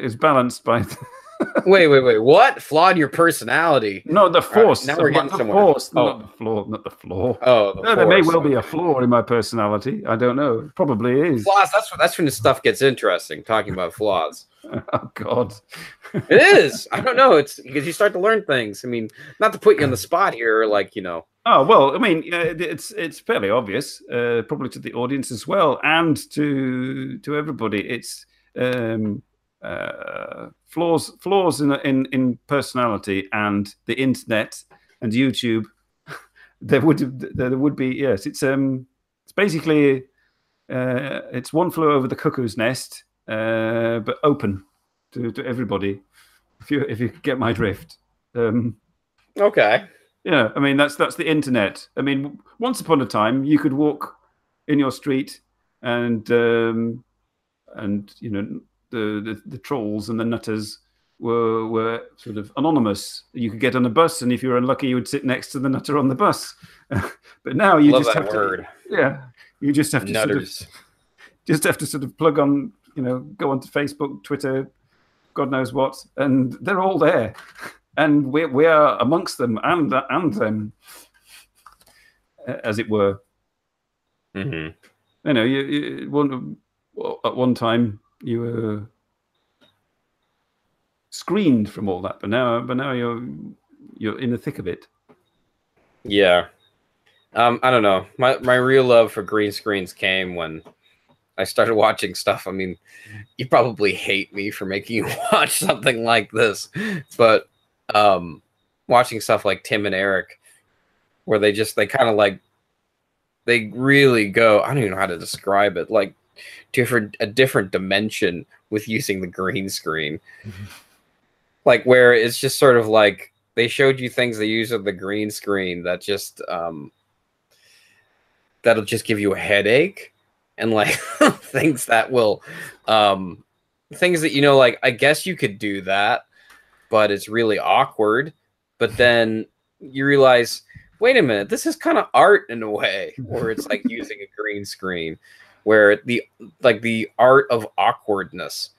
is balanced by wait, wait, wait. What? Flawed your personality? no the force. now we're getting the somewhere. force, Oh. not the flaw, not the flaw. Oh, the No, there may well be a flaw in my personality. I don't know. Probably is. flaws. That's that's when the stuff gets interesting. Talking about flaws. Oh God. It is. I don't know. It's because you start to learn things. I mean, not to put you on the spot here, like you know. Oh well, I mean, it's it's fairly obvious, uh, probably to the audience as well, and to to everybody. It's um, uh, flaws flaws in in in personality and the internet and YouTube. there would there would be yes. It's um it's basically uh, it's one flew over the cuckoo's nest, uh, but open to, to everybody. If you if you get my drift. Um, Okay. yeah, I mean that's that's the internet. I mean, once upon a time, you could walk in your street and um, and you know the, the the trolls and the nutters were were sort of anonymous. You could get on a bus, and if you were unlucky, you would sit next to the nutter on the bus. but now you Love just have word. to, yeah, you just have to sort of, just have to sort of plug on, you know, go onto Facebook, Twitter, God knows what, and they're all there, and we we are amongst them and and them, as it were. hmm You know, you, you one at one time you were screened from all that, but now but now you're you're in the thick of it. Yeah. Um, I don't know. My my real love for green screens came when I started watching stuff. I mean, you probably hate me for making you watch something like this, but um, watching stuff like Tim and Eric, where they just they kind of like they really go. I don't even know how to describe it. Like different a different dimension with using the green screen, like where it's just sort of like they showed you things they use with the green screen that just um that'll just give you a headache and like things that will um things that you know like i guess you could do that but it's really awkward. But then you realize wait a minute this is kind of art in a way where it's like using a green screen where the like the art of awkwardness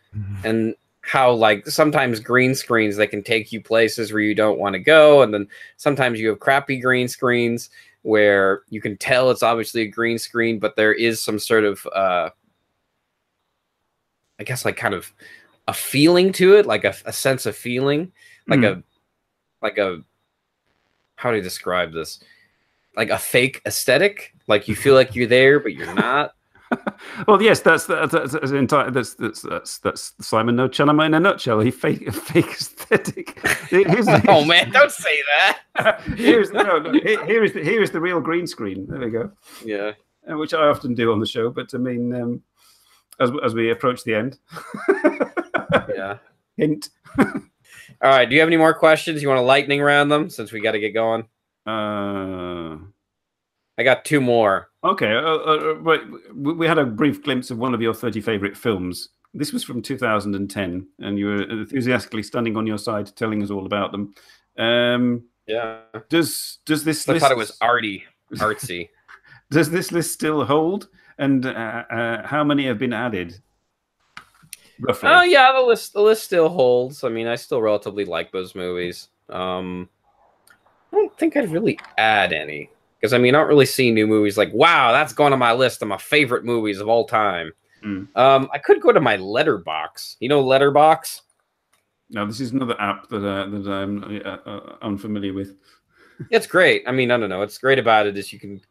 and how like sometimes green screens they can take you places where you don't want to go and then sometimes you have crappy green screens where you can tell it's obviously a green screen but there is some sort of uh i guess like kind of a feeling to it like a, a sense of feeling like Hmm. a like a how do you describe this? Like a fake aesthetic like you feel like you're there but you're not Well, yes, that's that's that's, that's, entire, that's, that's that's that's Simon No Chanoma in a nutshell. He fake fake aesthetic. Here's, oh man don't say that here's no, no, here here is the, here is the real green screen. There we go. yeah uh, which I often do on the show. But I mean, um, as as we approach the end, yeah hint. All right. Do you have any more questions? You want to lightning round them since we got to get going? Uh, I got two more. Okay, uh, uh, right. We had a brief glimpse of one of your thirty favorite films. This was from 2010, and you were enthusiastically standing on your side, telling us all about them. Um, Yeah. does does this I list, thought it was arty, artsy. does this list still hold? And uh, uh, how many have been added? Roughly. oh yeah, the list the list still holds. I mean, I still relatively like those movies. Um, I don't think I'd really add any because I mean, I don't really see new movies like wow, that's going on my list of my favorite movies of all time. Mm. Um, I could go to my Letterboxd. You know, Letterboxd. Now this is another app that uh, that I'm uh, uh, unfamiliar with. It's great. I mean, I don't know. What's great about it is you can you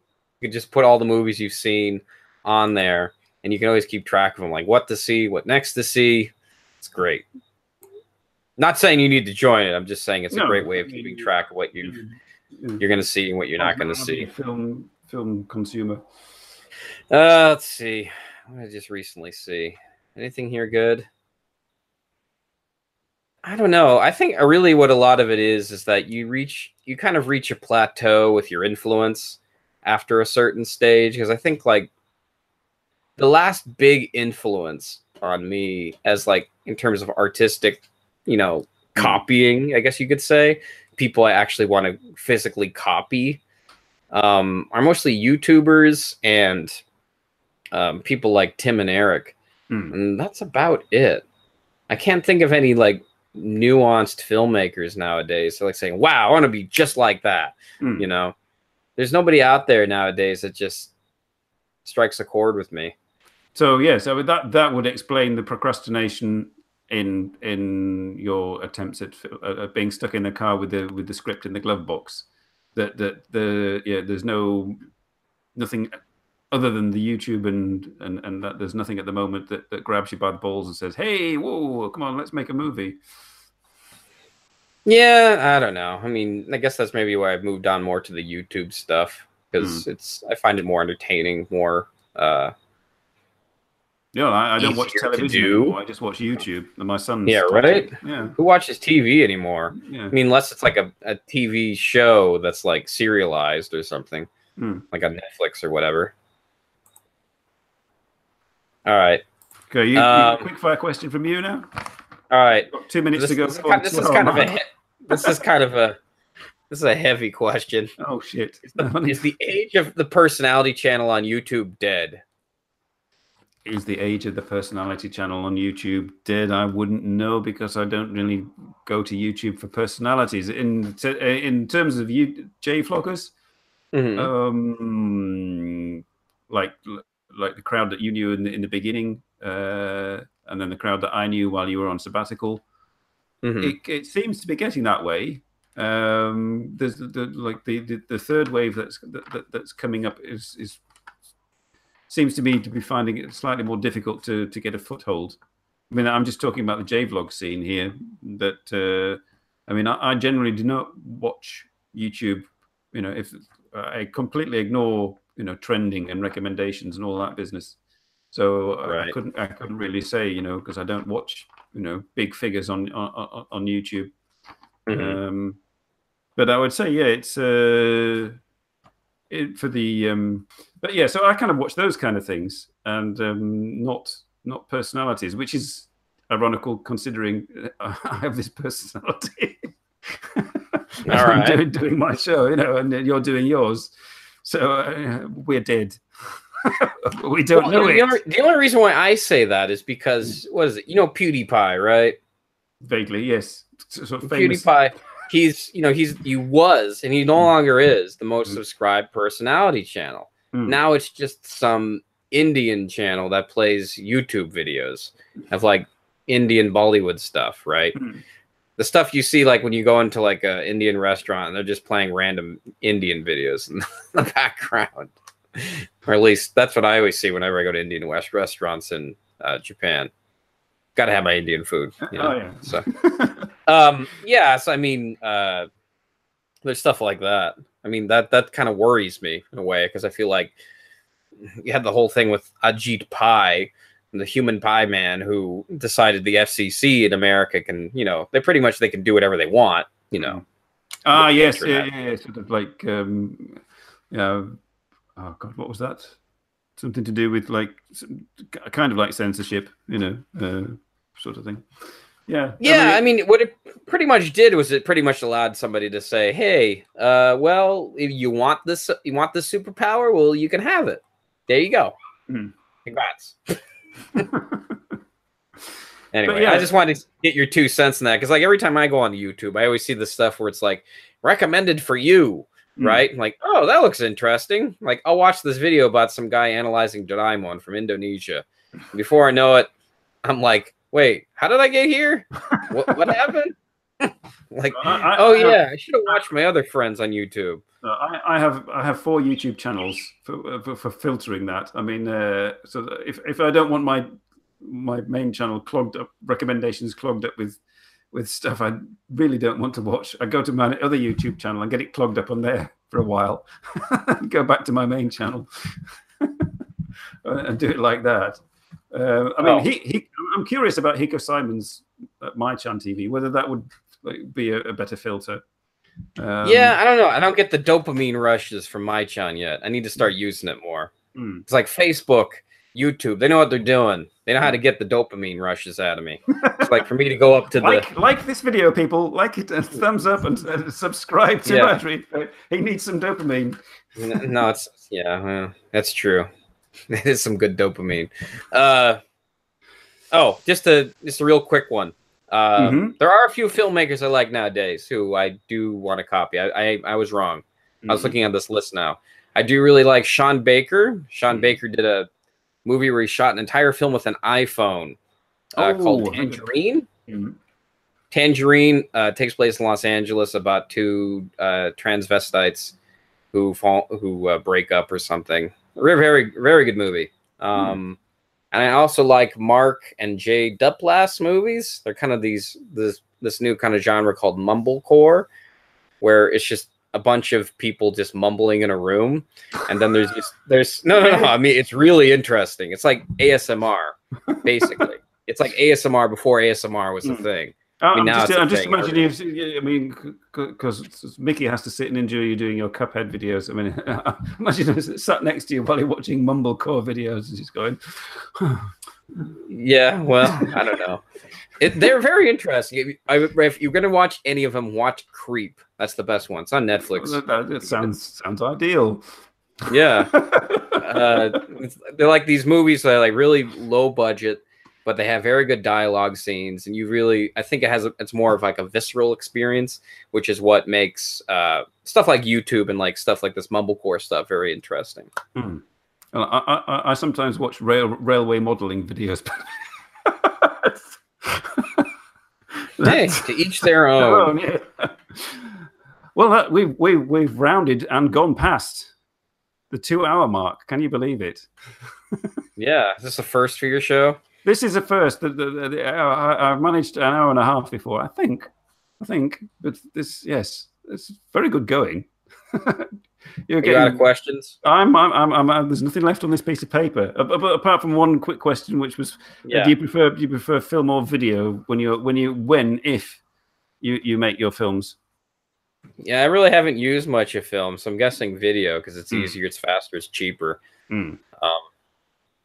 can just put all the movies you've seen on there, and you can always keep track of them, like what to see, what next to see. It's great. Not saying you need to join it. I'm just saying it's No, a great way of keeping track of what you Yeah. You're going to see and what you're not going to see. Film film consumer. Uh, let's see. What did I just recently see? Anything here good? I don't know. I think uh, really what a lot of it is is that you reach you kind of reach a plateau with your influence after a certain stage because I think like the last big influence on me as like in terms of artistic, you know, copying, I guess you could say, people I actually want to physically copy um, are mostly YouTubers and um, people like Tim and Eric, Hmm. and that's about it. I can't think of any like nuanced filmmakers nowadays. So like saying, "Wow, I want to be just like that." Hmm. You know, there's nobody out there nowadays that just strikes a chord with me. So yeah, so that that would explain the procrastination in in your attempts at, at being stuck in the car with the with the script in the glove box. That that the yeah, there's no nothing other than the YouTube and and and that there's nothing at the moment that that grabs you by the balls and says, "Hey, whoa, come on, let's make a movie." Yeah, I don't know. I mean, I guess that's maybe why I've moved on more to the YouTube stuff because it's I find it more entertaining, more uh Yeah, I, I don't watch television anymore. I just watch YouTube. And my son's Yeah, watching- right? Yeah, who watches TV anymore? yeah. I mean, unless it's like a, a TV show that's like serialized or something, Hmm. like on Netflix or whatever. All right. Okay, you, Um, you quick fire question from you now. All right. Got two minutes This, to go. this is kind, this is kind of a this is kind of a this is a heavy question. Oh shit! Is the age of the personality channel on YouTube dead? Is the age of the personality channel on YouTube dead? I wouldn't know because I don't really go to YouTube for personalities. In t- in terms of you, J vloggers, Mhm. um, like like the crowd that you knew in the, in the beginning, uh, and then the crowd that I knew while you were on sabbatical. Mhm. It, it seems to be getting that way. Um, there's the, the like the, the, the third wave that's that, that, that's coming up is is seems to me to be finding it slightly more difficult to to get a foothold. I mean, I'm just talking about the J-vlog scene here. That uh, I mean, I, I generally do not watch YouTube. You know, if I completely ignore you know trending and recommendations and all that business. So I- I couldn't I couldn't really say you know because I don't watch you know big figures on on, on- YouTube. Mhm. Um, but I would say, yeah, it's uh, it, for the. Um, but yeah, so I kind of watch those kind of things, and um, not not personalities, which is ironical considering I have this personality. All I'm doing, doing my show, you know, and you're doing yours. So uh, we're dead. we don't Well, know the, it. only, the only reason why I say that is because what is it? You know PewDiePie, right? Vaguely, yes. S- Sort of famous. PewDiePie. He's you know he's he was and he no longer is the most Mm. subscribed personality channel. Mm. Now it's just some Indian channel that plays YouTube videos of like Indian Bollywood stuff, right? Mm. The stuff you see like when you go into like a Indian restaurant and they're just playing random Indian videos in the background. or at least that's what I always see whenever I go to Indian West restaurants in uh, Japan. Got to have my Indian food. You know? Oh yeah. So um yes i mean uh there's stuff like that i mean that that kind of worries me in a way because i feel like you had the whole thing with ajit pai the human pie man who decided the fcc in america can you know they pretty much they can do whatever they want you know Ah, with yes, yeah, yeah, yeah, sort of like, um, yeah. Oh God, what was that? Something to do with like, kind of like censorship, you know, uh, sort of thing. Yeah, yeah i mean what it pretty much did was it pretty much allowed somebody to say hey uh well if you want this you want this superpower well you can have it there you go Hmm. congrats Anyway, yeah. I just wanted to get your two cents on that because, like, every time I go on YouTube, I always see the stuff where it's like recommended for you, Hmm. right? Like, oh, that looks interesting. Like, I'll watch this video about some guy analyzing Doraemon from Indonesia. Before I know it, I'm like, wait, how did I get here? What, what happened? like, I- I- oh I have- yeah, I should have watched my other friends on YouTube. Uh, I, I have I have four YouTube channels for for, for filtering that. I mean, uh, so if if I don't want my my main channel clogged up, recommendations clogged up with with stuff I really don't want to watch, I go to my other YouTube channel and get it clogged up on there for a while, go back to my main channel, and do it like that. Uh, I mean, Oh. he, he, I'm curious about Hiko Simon's at my Chan TV, whether that would like, be a, a better filter. Um, yeah, I don't know. I don't get the dopamine rushes from my Chan yet. I need to start using it more. hmm. It's like Facebook, YouTube. They know what they're doing. They know how to get the dopamine rushes out of me. It's like for me to go up to the like like this video, people. Like it and thumbs up and, and subscribe to Yeah. Battery. He needs some dopamine. No, it's yeah, well, that's true. It is some good dopamine. Uh, oh, just a just a real quick one. Uh, Mhm. There are a few filmmakers I like nowadays who I do want to copy. I, I I was wrong. I was looking at this list now. I do really like Sean Baker. Sean Mhm. Baker did a movie where he shot an entire film with an iPhone uh, Oh, called. Tangerine. Mhm. Tangerine uh, takes place in Los Angeles about two uh, transvestites who fall who uh, break up or something. Very very very good movie. Um, And I also like Mark and Jay Duplass movies. They're kind of these this this new kind of genre called mumblecore, where it's just a bunch of people just mumbling in a room, and then there's just there's no no no. I mean, it's really interesting. It's like ASMR basically. it's like ASMR before ASMR was a Mm. thing. I mean, am just, I'm just imagining if, I mean, because Mickey has to sit and enjoy you doing your Cuphead videos. I mean, imagine sat next to you while you're watching Mumblecore videos and she's going, Yeah, well, I don't know. It, they're very interesting. I, if you're going to watch any of them, watch Creep. That's the best one. It's on Netflix. that, that- that sounds sounds ideal. Yeah. uh, they're like these movies that are like really low budget, but they have very good dialogue scenes, and you really, I think it has, a, it's more of like a visceral experience, which is what makes uh, stuff like YouTube and like stuff like this mumblecore stuff very interesting. Hmm. I, I, I- sometimes watch rail, railway modeling videos. Hey, to each their own. Oh, yeah. Well, that, we've we, we've rounded and gone past the two-hour mark. Can you believe it? Yeah, is this the first for your show? This is a first. The, the, the, the- I, I've managed an hour and a half before. I think. I think. But this, yes, it's very good going. You're Are you out of questions? I'm, I'm, I'm, I'm, uh, There's nothing left on this piece of paper, A- a- apart from one quick question, which was: Yeah. Do you prefer do you prefer film or video when you when you when if you you make your films? Yeah, I really haven't used much of film, so I'm guessing video because it's Hmm. easier, it's faster, it's cheaper. Hmm. Um,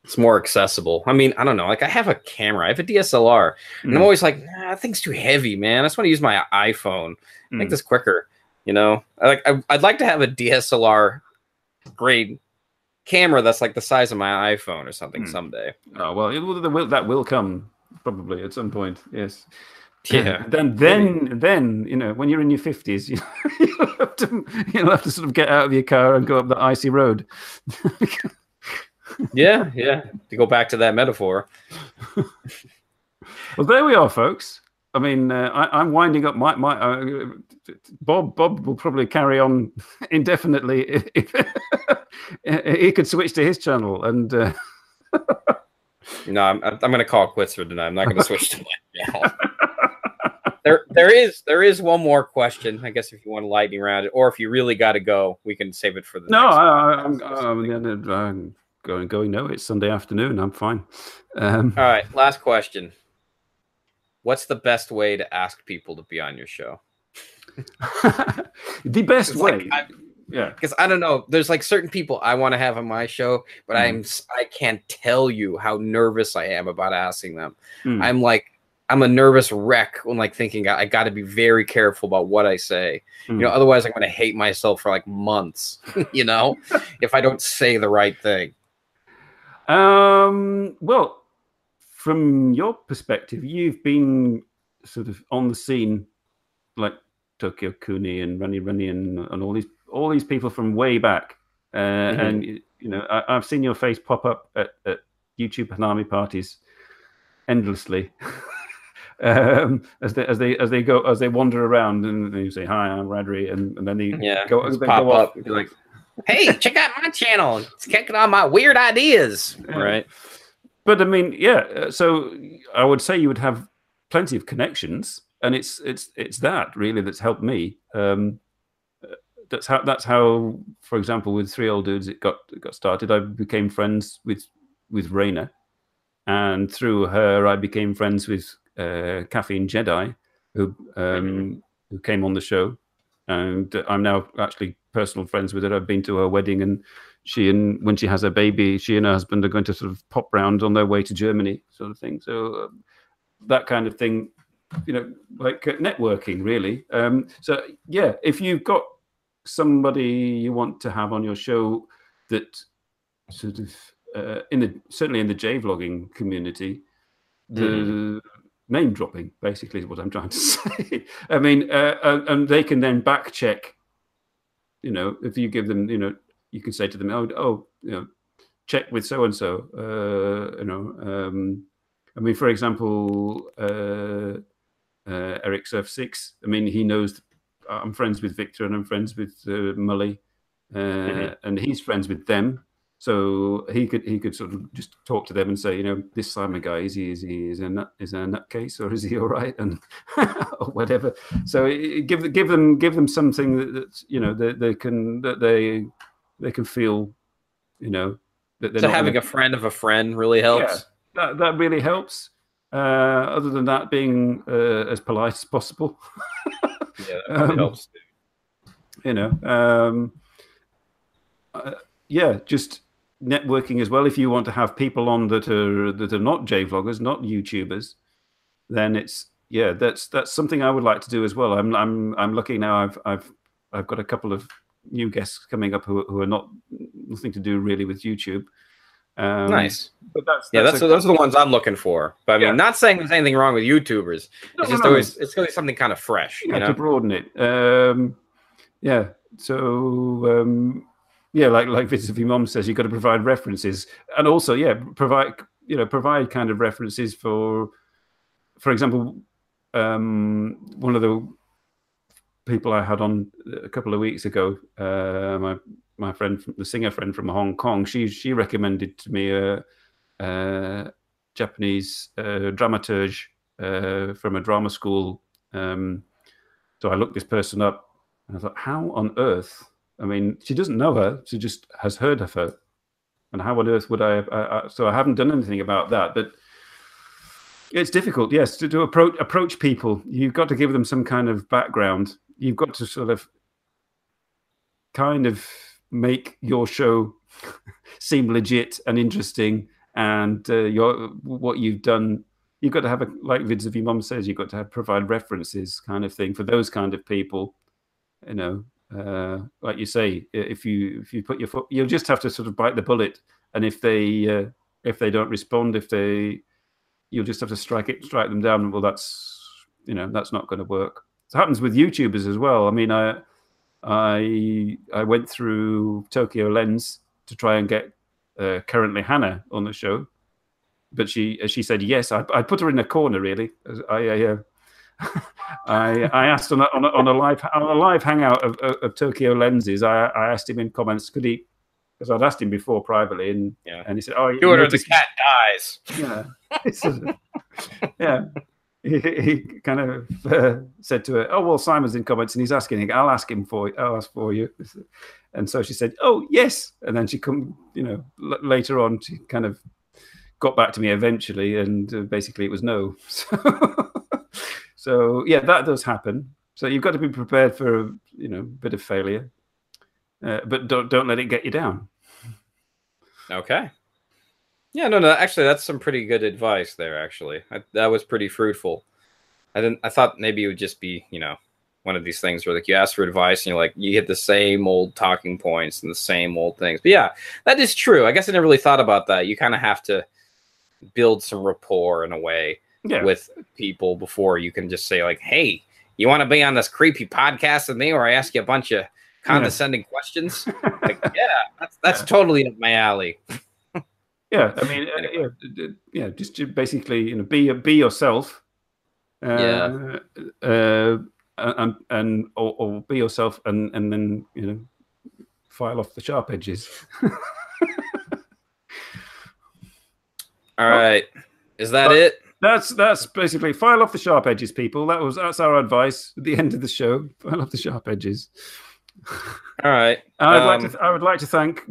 it's more accessible. I mean, I don't know. Like, I have a camera, I have a DSLR, and I'm Hmm. always like, nah, that thing's too heavy, man. I just want to use my iPhone. Make Hmm. this quicker. You know, I like. I, I'd like to have a DSLR grade camera that's like the size of my iPhone or something Hmm. someday. Oh well, it will, that will that will come probably at some point. Yes. Yeah. Then then then you know when you're in your fifties, you you'll have to you'll have to sort of get out of your car and go up the icy road. yeah, yeah. To go back to that metaphor. Well, there we are, folks. I mean, uh, I, I'm winding up my my. Uh, Bob Bob will probably carry on indefinitely. If, if he could switch to his channel and. Uh, No, I'm, I'm going to call quits for tonight. I'm not going to switch to my channel. there, there is, there is one more question. I guess if you want to lightning round it, or if you really got to go, we can save it for the. No, I, one. Going going. No, it's Sunday afternoon. I'm fine. Um, All right, last question. What's the best way to ask people to be on your show? the best way, like, yeah. because I don't know. There's like certain people I want to have on my show, but I'm I can't tell you how nervous I am about asking them. Mm. I'm like I'm a nervous wreck when like thinking I, I got to be very careful about what I say. You know, Mm. otherwise I'm going to hate myself for like months. you know, if I don't say the right thing. Um, well, from your perspective, you've been sort of on the scene, like Tokyo Kuni and Runny Runny and, and all these all these people from way back. Uh, And you know, I, I've seen your face pop up at, at YouTube Hanami parties endlessly. um, as they as they as they go as they wander around and you say hi I'm Radri and, and then they Yeah, go, they pop go off. up like, "Hey, check out my channel. It's kicking on my weird ideas." Right. But I mean, yeah. uh, So I would say you would have plenty of connections, and it's it's it's that really that's helped me. Um, uh, that's how that's how, for example, with three old dudes, it got it got started. I became friends with with Raina, and through her, I became friends with uh, Caffeine Jedi, who um, who came on the show, and I'm now actually personal friends with her. I've been to her wedding, and she and when she has her baby, she and her husband are going to sort of pop round on their way to Germany, sort of thing. So um, that kind of thing, you know, like uh, networking, really. Um, so yeah, if you've got somebody you want to have on your show that sort of uh, in the certainly in the J vlogging community, the name dropping basically is what I'm trying to say. I mean, uh, and, they can then back check. You know, if you give them, you know, you can say to them, "Oh, oh, you know, check with so and so." You know, um, I mean, for example, uh, uh, Eric Surf Six. I mean, he knows. I'm friends with Victor, and I'm friends with uh, Mully, uh, Mhm. and he's friends with them. So he could he could sort of just talk to them and say, you know, this Simon guy is he is he is a nut is a nutcase or is he all right and or whatever. So it- give give them give them something that, that you know that they can that they they can feel, you know, that they're So having gonna- a friend of a friend really helps. that that really helps. Uh, other than that, being uh, as polite as possible. yeah, that um, helps. You know, um, uh, yeah, just networking as well. If you want to have people on that are that are not J vloggers, not YouTubers, then it's yeah, that's that's something I would like to do as well. I'm I'm I'm lucky now. I've I've I've got a couple of new guests coming up who who are not nothing to do really with YouTube. Um, nice. But that's, that's yeah, that's a, those are the ones I'm looking for. But I mean, yeah. not saying there's anything wrong with YouTubers. No, it's just no, always it's always something kind of fresh. Yeah, you know? to broaden it. Um, yeah. So um, yeah, like like Vincent Mom says, you've got to provide references, and also yeah, provide you know provide kind of references for, for example, um, one of the people I had on a couple of weeks ago, uh, my my friend, the singer friend from Hong Kong, she she recommended to me a, a Japanese uh, dramaturge uh, from a drama school. Um, so I looked this person up, and I thought, how on earth? I mean, she doesn't know her; she just has heard of her. And how on earth would I, so I haven't done anything about that, but it's difficult, yes, to, to approach approach people. You've got to give them some kind of background. You've got to sort of kind of make your show seem legit and interesting and uh, your what you've done you've got to have a like vids of your mom says you've got to have provide references kind of thing for those kind of people you know uh, like you say if you if you put your foot you'll just have to sort of bite the bullet and if they uh, if they don't respond if they you'll just have to strike it strike them down well that's you know that's not going to work it happens with youtubers as well i mean i I I went through Tokyo Lens to try and get uh, currently Hannah on the show, but she she said yes. I, I put her in a corner really. I I, uh, I, I asked on a, on a, on a live on a live hangout of, of, of, Tokyo Lenses. I I asked him in comments could he because I'd asked him before privately and yeah. and he said oh do it or the cat dies. Yeah, yeah he, he kind of uh, said to her, "Oh well, Simon's in comments and he's asking. I'll ask him for. I'll ask for you." And so she said, "Oh yes." And then she come, you know, l- later on, she kind of got back to me eventually, and uh, basically it was no. So, so yeah, that does happen. So you've got to be prepared for you know a bit of failure, uh, but don't don't let it get you down. Okay. Yeah, no, no. Actually, that's some pretty good advice there. Actually, I, that was pretty fruitful. I didn't. I thought maybe it would just be, you know, one of these things where like you ask for advice and you're like you hit the same old talking points and the same old things. But yeah, that is true. I guess I never really thought about that. You kind of have to build some rapport in a way yeah. with people before you can just say like, "Hey, you want to be on this creepy podcast with me, or I ask you a bunch of condescending yeah. questions?" like, yeah, that's that's yeah. totally up my alley. Yeah, I mean, uh, yeah, yeah, just basically, you know, be be yourself. Uh, yeah. Uh, and and or, or, be yourself, and and then you know, file off the sharp edges. All right, is that it? That's that's basically file off the sharp edges, people. That was that's our advice at the end of the show. File off the sharp edges. All right. I'd um, like to. Th- I would like to thank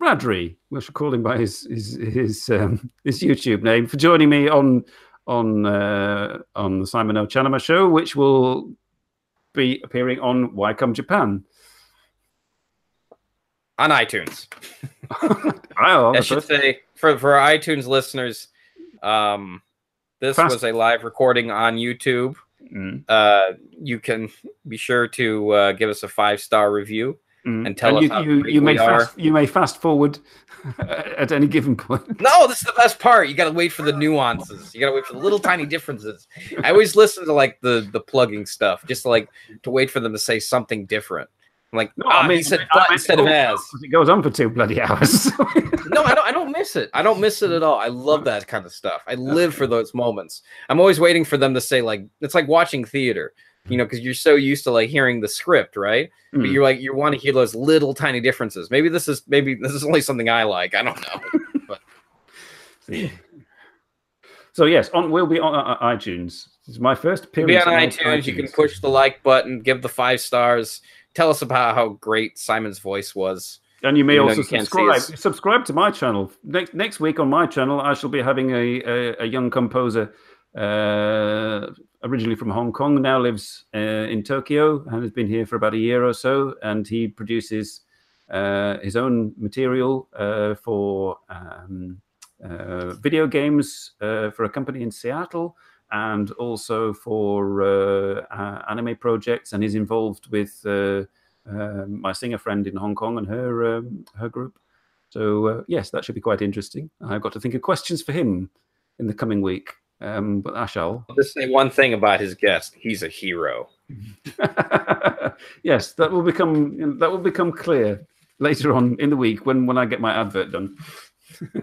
Radri, we should call him by his his his, um, his YouTube name, for joining me on on uh, on the Simon no Chanoma show, which will be appearing on Why Come Japan on iTunes. I should say for for our iTunes listeners, um, this was a live recording on YouTube. Mm. Uh, you can be sure to uh, give us a five star review mm. and tell and us you, you, you may fast, you may fast forward at any given point. No, this is the best part. You got to wait for the nuances. You got to wait for the little tiny differences. I always listen to like the the plugging stuff, just to, like to wait for them to say something different. I'm like, no, I ah, mean, he said but instead of as. It goes on for two bloody hours. no, I don't. I don't miss it. I don't miss it at all. I love that kind of stuff. I live for those moments. I'm always waiting for them to say like it's like watching theater you know, because you're so used to like hearing the script, right? Mm. But you're like you want to hear those little tiny differences. Maybe this is maybe this is only something I like. I don't know. but so yes, on we'll be on uh, iTunes. It's my first appearance. Be on, on iTunes. iTunes. You can push the like button, give the five stars. Tell us about how great Simon's voice was. And you may also you subscribe subscribe to my channel. Next next week on my channel, I shall be having a a, a young composer, uh, originally from Hong Kong, now lives uh, in Tokyo and has been here for about a year or so. And he produces uh, his own material uh, for um, uh, video games uh, for a company in Seattle. And also for uh, uh, anime projects, and is involved with uh, um, my singer friend in Hong Kong and her um, her group. So uh, yes, that should be quite interesting. I've got to think of questions for him in the coming week, um, but I shall. I'll just say one thing about his guest: he's a hero. yes, that will become that will become clear later on in the week when when I get my advert done.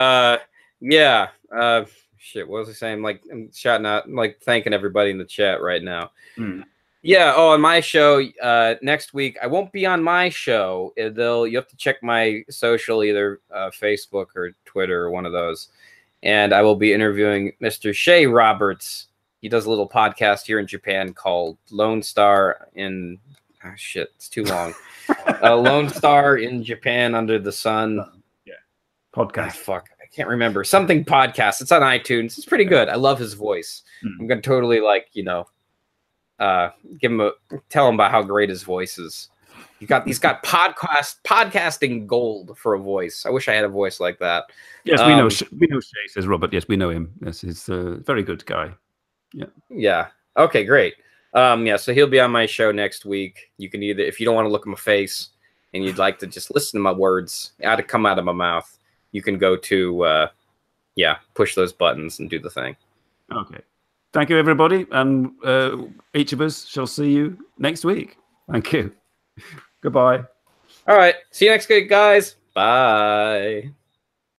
Uh, yeah. Uh, shit. What was I saying? Like, I'm shouting out, like, thanking everybody in the chat right now. Hmm. Yeah. Oh, on my show uh, next week, I won't be on my show. Uh, They'll you have to check my social, either uh, Facebook or Twitter or one of those, and I will be interviewing Mr. Shay Roberts. He does a little podcast here in Japan called Lone Star in. Ah, shit, it's too long. uh, Lone Star in Japan under the sun. Ah, Podcast. fuck, I can't remember something podcast. It's on iTunes. It's pretty good. I love his voice. Hmm. I'm gonna totally like you know, uh, give him a tell him about how great his voice is. He got he's got podcast podcasting gold for a voice. I wish I had a voice like that. Yes, we know. Um, We know Shay says Robert. Yes, we know him. Yes, he's a very good guy. Yeah. Yeah. Okay. Great. Um. Yeah. So he'll be on my show next week. You can either if you don't want to look at my face and you'd like to just listen to my words out to come out of my mouth, you can go to uh, yeah, push those buttons and do the thing. Okay. Thank you, everybody, and uh, each of us shall see you next week. Thank you. Goodbye. All right. See you next week, guys. Bye.